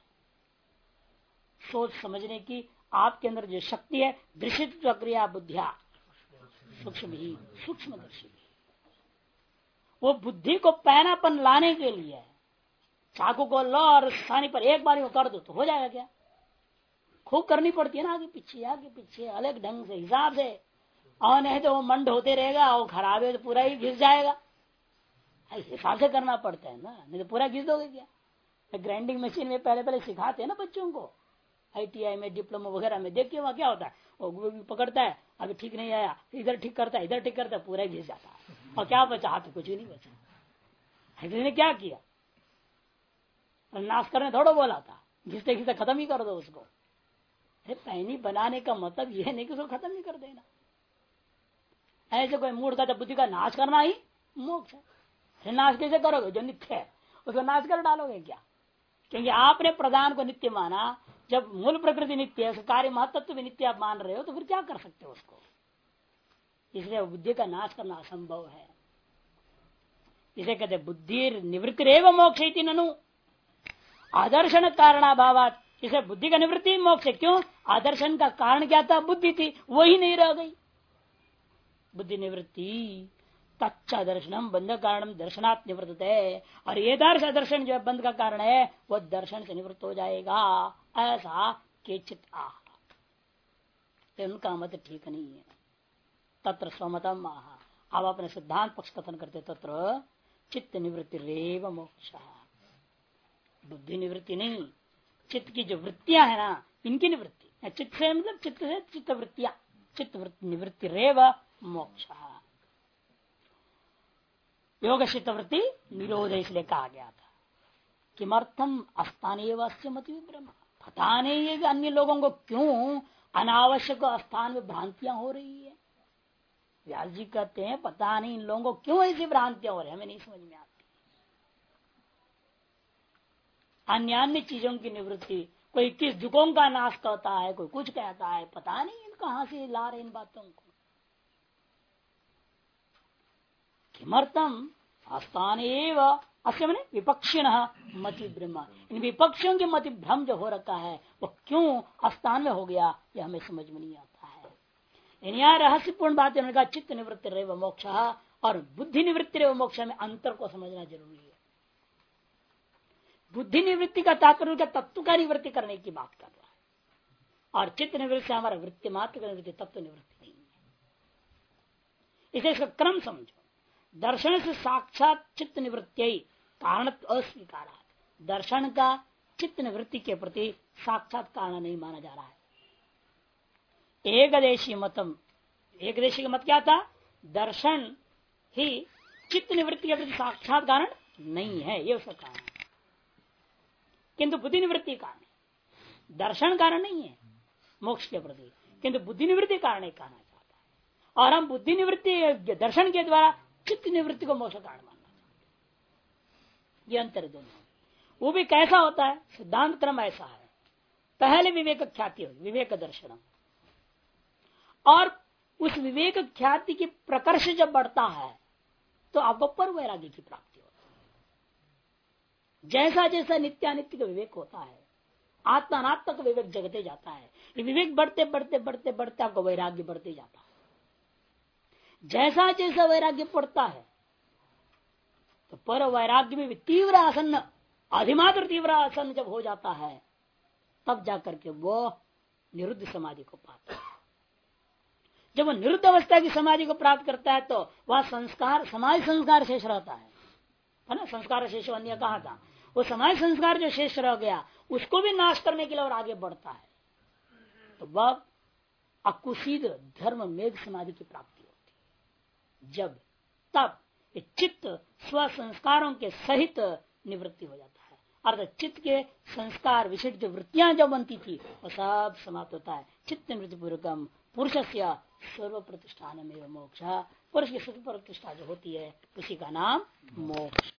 सोच समझने की आपके अंदर जो शक्ति है दृश्य प्रक्रिया बुद्धिया। सूक्ष्म ही सूक्ष्म वो बुद्धि को पैनापन लाने के लिए चाकू को लो और स्थानी पर एक बार कर दो तो हो जाएगा क्या? खूब करनी पड़ती है ना आगे पीछे आगे पीछे, अलग ढंग से, हिसाब से। और नहीं तो वो मंड होते रहेगा और खराब है तो पूरा ही घिस जाएगा। हिसाब से करना पड़ता है ना। नहीं तो पूरा घिस दोगे क्या? ग्राइंडिंग मशीन में पहले पहले सिखाते हैं ना बच्चों को। आईटीआई में डिप्लोमा वगैरह में। देखिए वहाँ क्या होता है। वो पकड़ता है अभी ठीक नहीं आया, इधर ठीक करता है, इधर ठीक करता है, पूरा घिस जाता है। और क्या बचा? हाथ कुछ भी नहीं बचा। ने क्या किया? नाश करने थोड़ा बोला था। घिसते घिसते खत्म ही कर दो उसको। अरे पैनी बनाने का मतलब यह नहीं कि उसको खत्म ही कर देना। ऐसे कोई मूड का बुद्धि का नाश करना ही मोक्ष है। नाश कैसे करोगे? जो नित्य है, उसको नाश कर डालोगे क्या? क्योंकि आपने प्रधान को नित्य माना, जब मूल प्रकृति नित्य है कार्य महत्व भी नित्य आप मान रहे हो तो फिर क्या कर सकते हो उसको? इसलिए बुद्धि का नाश करना असंभव है। इसे कहते बुद्धि निवृत्ति रेव मोक्ष ननु। आदर्शन कारणाभाव इसे बुद्धि का निवृत्ति मोक्ष क्यों? आदर्शन का कारण क्या था? बुद्धि थी वही नहीं रह गई। बुद्धि निवृत्ति तच्चा दर्शनम बंध कारण दर्शनात् निवृत्त है और ये दर्श दर्शन जो है बंध का कारण है वह दर्शन से निवृत्त हो जाएगा। ऐसा केचित आह। उनका मत ठीक नहीं है। तत्र स्वमतम आह। अब अपने सिद्धांत पक्ष कथन करते तत्र चित्त निवृत्ति रेव मोक्ष। बुद्धि निवृत्ति नहीं। चित्त की जो वृत्तियाँ है ना, इनकी निवृत्ति। चित्त से मतलब चित्त से चित्त वृत्तियाँ चित्त निवृत्ति रेव मोक्ष। योग वृत्ति निरोध इसलिए कहा गया था। किमर्थम अस्थान विभ्रम पता नहीं ये अन्य लोगों को क्यों अनावश्यक स्थान में भ्रांतियाँ हो रही है? व्यास जी कहते हैं पता नहीं इन लोगों को क्यों ऐसी भ्रांतियाँ हो रही है? हमें नहीं समझ में आती। अन्य अन्य चीज़ों की निवृत्ति, कोई किस दुखों का नाश करता है, कोई कुछ कहता है, पता नहीं कहाँ से ला रहे इन बातों को। किमर्थम? स्थान अस्य मैंने विपक्षिण मति ब्रह्म इन विपक्षियों की मति भ्रम जो हो रखा है, वो क्यों अस्थान में हो गया ये हमें समझ में नहीं आता है। यहाँ रहस्यपूर्ण बात उन्होंने कहा चित्त निवृत्ति रहे मोक्ष और बुद्धि निवृत्ति रहे मोक्ष में अंतर को समझना ज़रूरी है। बुद्धि निवृत्ति का तात्पर्य तत्व का निवृत्ति करने की बात कर रहा है। और चित्त निवृत्ति हमारा वृत्ति मात्र निवृत्ति, तत्व निवृत्ति नहीं है। इसे इसका क्रम समझो। दर्शन से साक्षात चित्त निवृत्ति कारण अस्वीकार दर्शन का चित्त निवृत्ति के प्रति साक्षात कारण नहीं माना जा रहा है। एकदेशी मतम। एक देशी का मत क्या था? दर्शन ही चित्त निवृत्ति के प्रति साक्षात कारण नहीं है। ये उसका कारण किंतु बुद्धि निवृत्ति कारण दर्शन कारण नहीं है। मोक्ष के प्रति। किंतु बुद्धि निवृत्ति कारण कहना चाहता है। और हम बुद्धि निवृत्ति दर्शन के द्वारा चित्त निवृत्ति को मोक्ष कारण मानना ये अंतर दोनों। वो भी कैसा होता है? सिद्धांत क्रम ऐसा है। पहले विवेक ख्याति होगी, विवेक दर्शन और उस विवेक ख्याति की प्रकर्ष जब बढ़ता है तो आपको पर वैराग्य की प्राप्ति होती है। जैसा जैसा नित्यानित्य का विवेक होता है आत्मा अनात्मा विवेक जगते जाता है। विवेक बढ़ते बढ़ते बढ़ते बढ़ते आपको वैराग्य बढ़ते जाता है। जैसा जैसा वैराग्य पड़ता है तो पर वैराग्य में भी तीव्र आसन्न, अधिमात्र तीव्र आसन्न जब हो जाता है, तब जाकर के वो निरुद्ध समाधि को पाता है। जब वो निरुद्ध अवस्था की समाधि को प्राप्त करता है तो वह संस्कार, समाज संस्कार शेष रहता है। है ना? संस्कार शेष अन्य कहा था? वो समाज संस्कार जो शेष रह गया, उसको भी नाश करने के लिए और आगे बढ़ता है। तो वह अकुशीद धर्म मेघ समाधि की प्राप्ति जब, तब चित्त स्व संस्कारों के सहित निवृत्ति हो जाता है। अर्थात चित्त के संस्कार विशिष्ट जो वृत्तियाँ जो बनती थी, वो सब समाप्त होता है। चित्त निवृत्ति पूर्वकम पुरुष से सर्व प्रतिष्ठान में मोक्ष। पुरुष की सर्व प्रतिष्ठा जो होती है, उसी का नाम मोक्ष।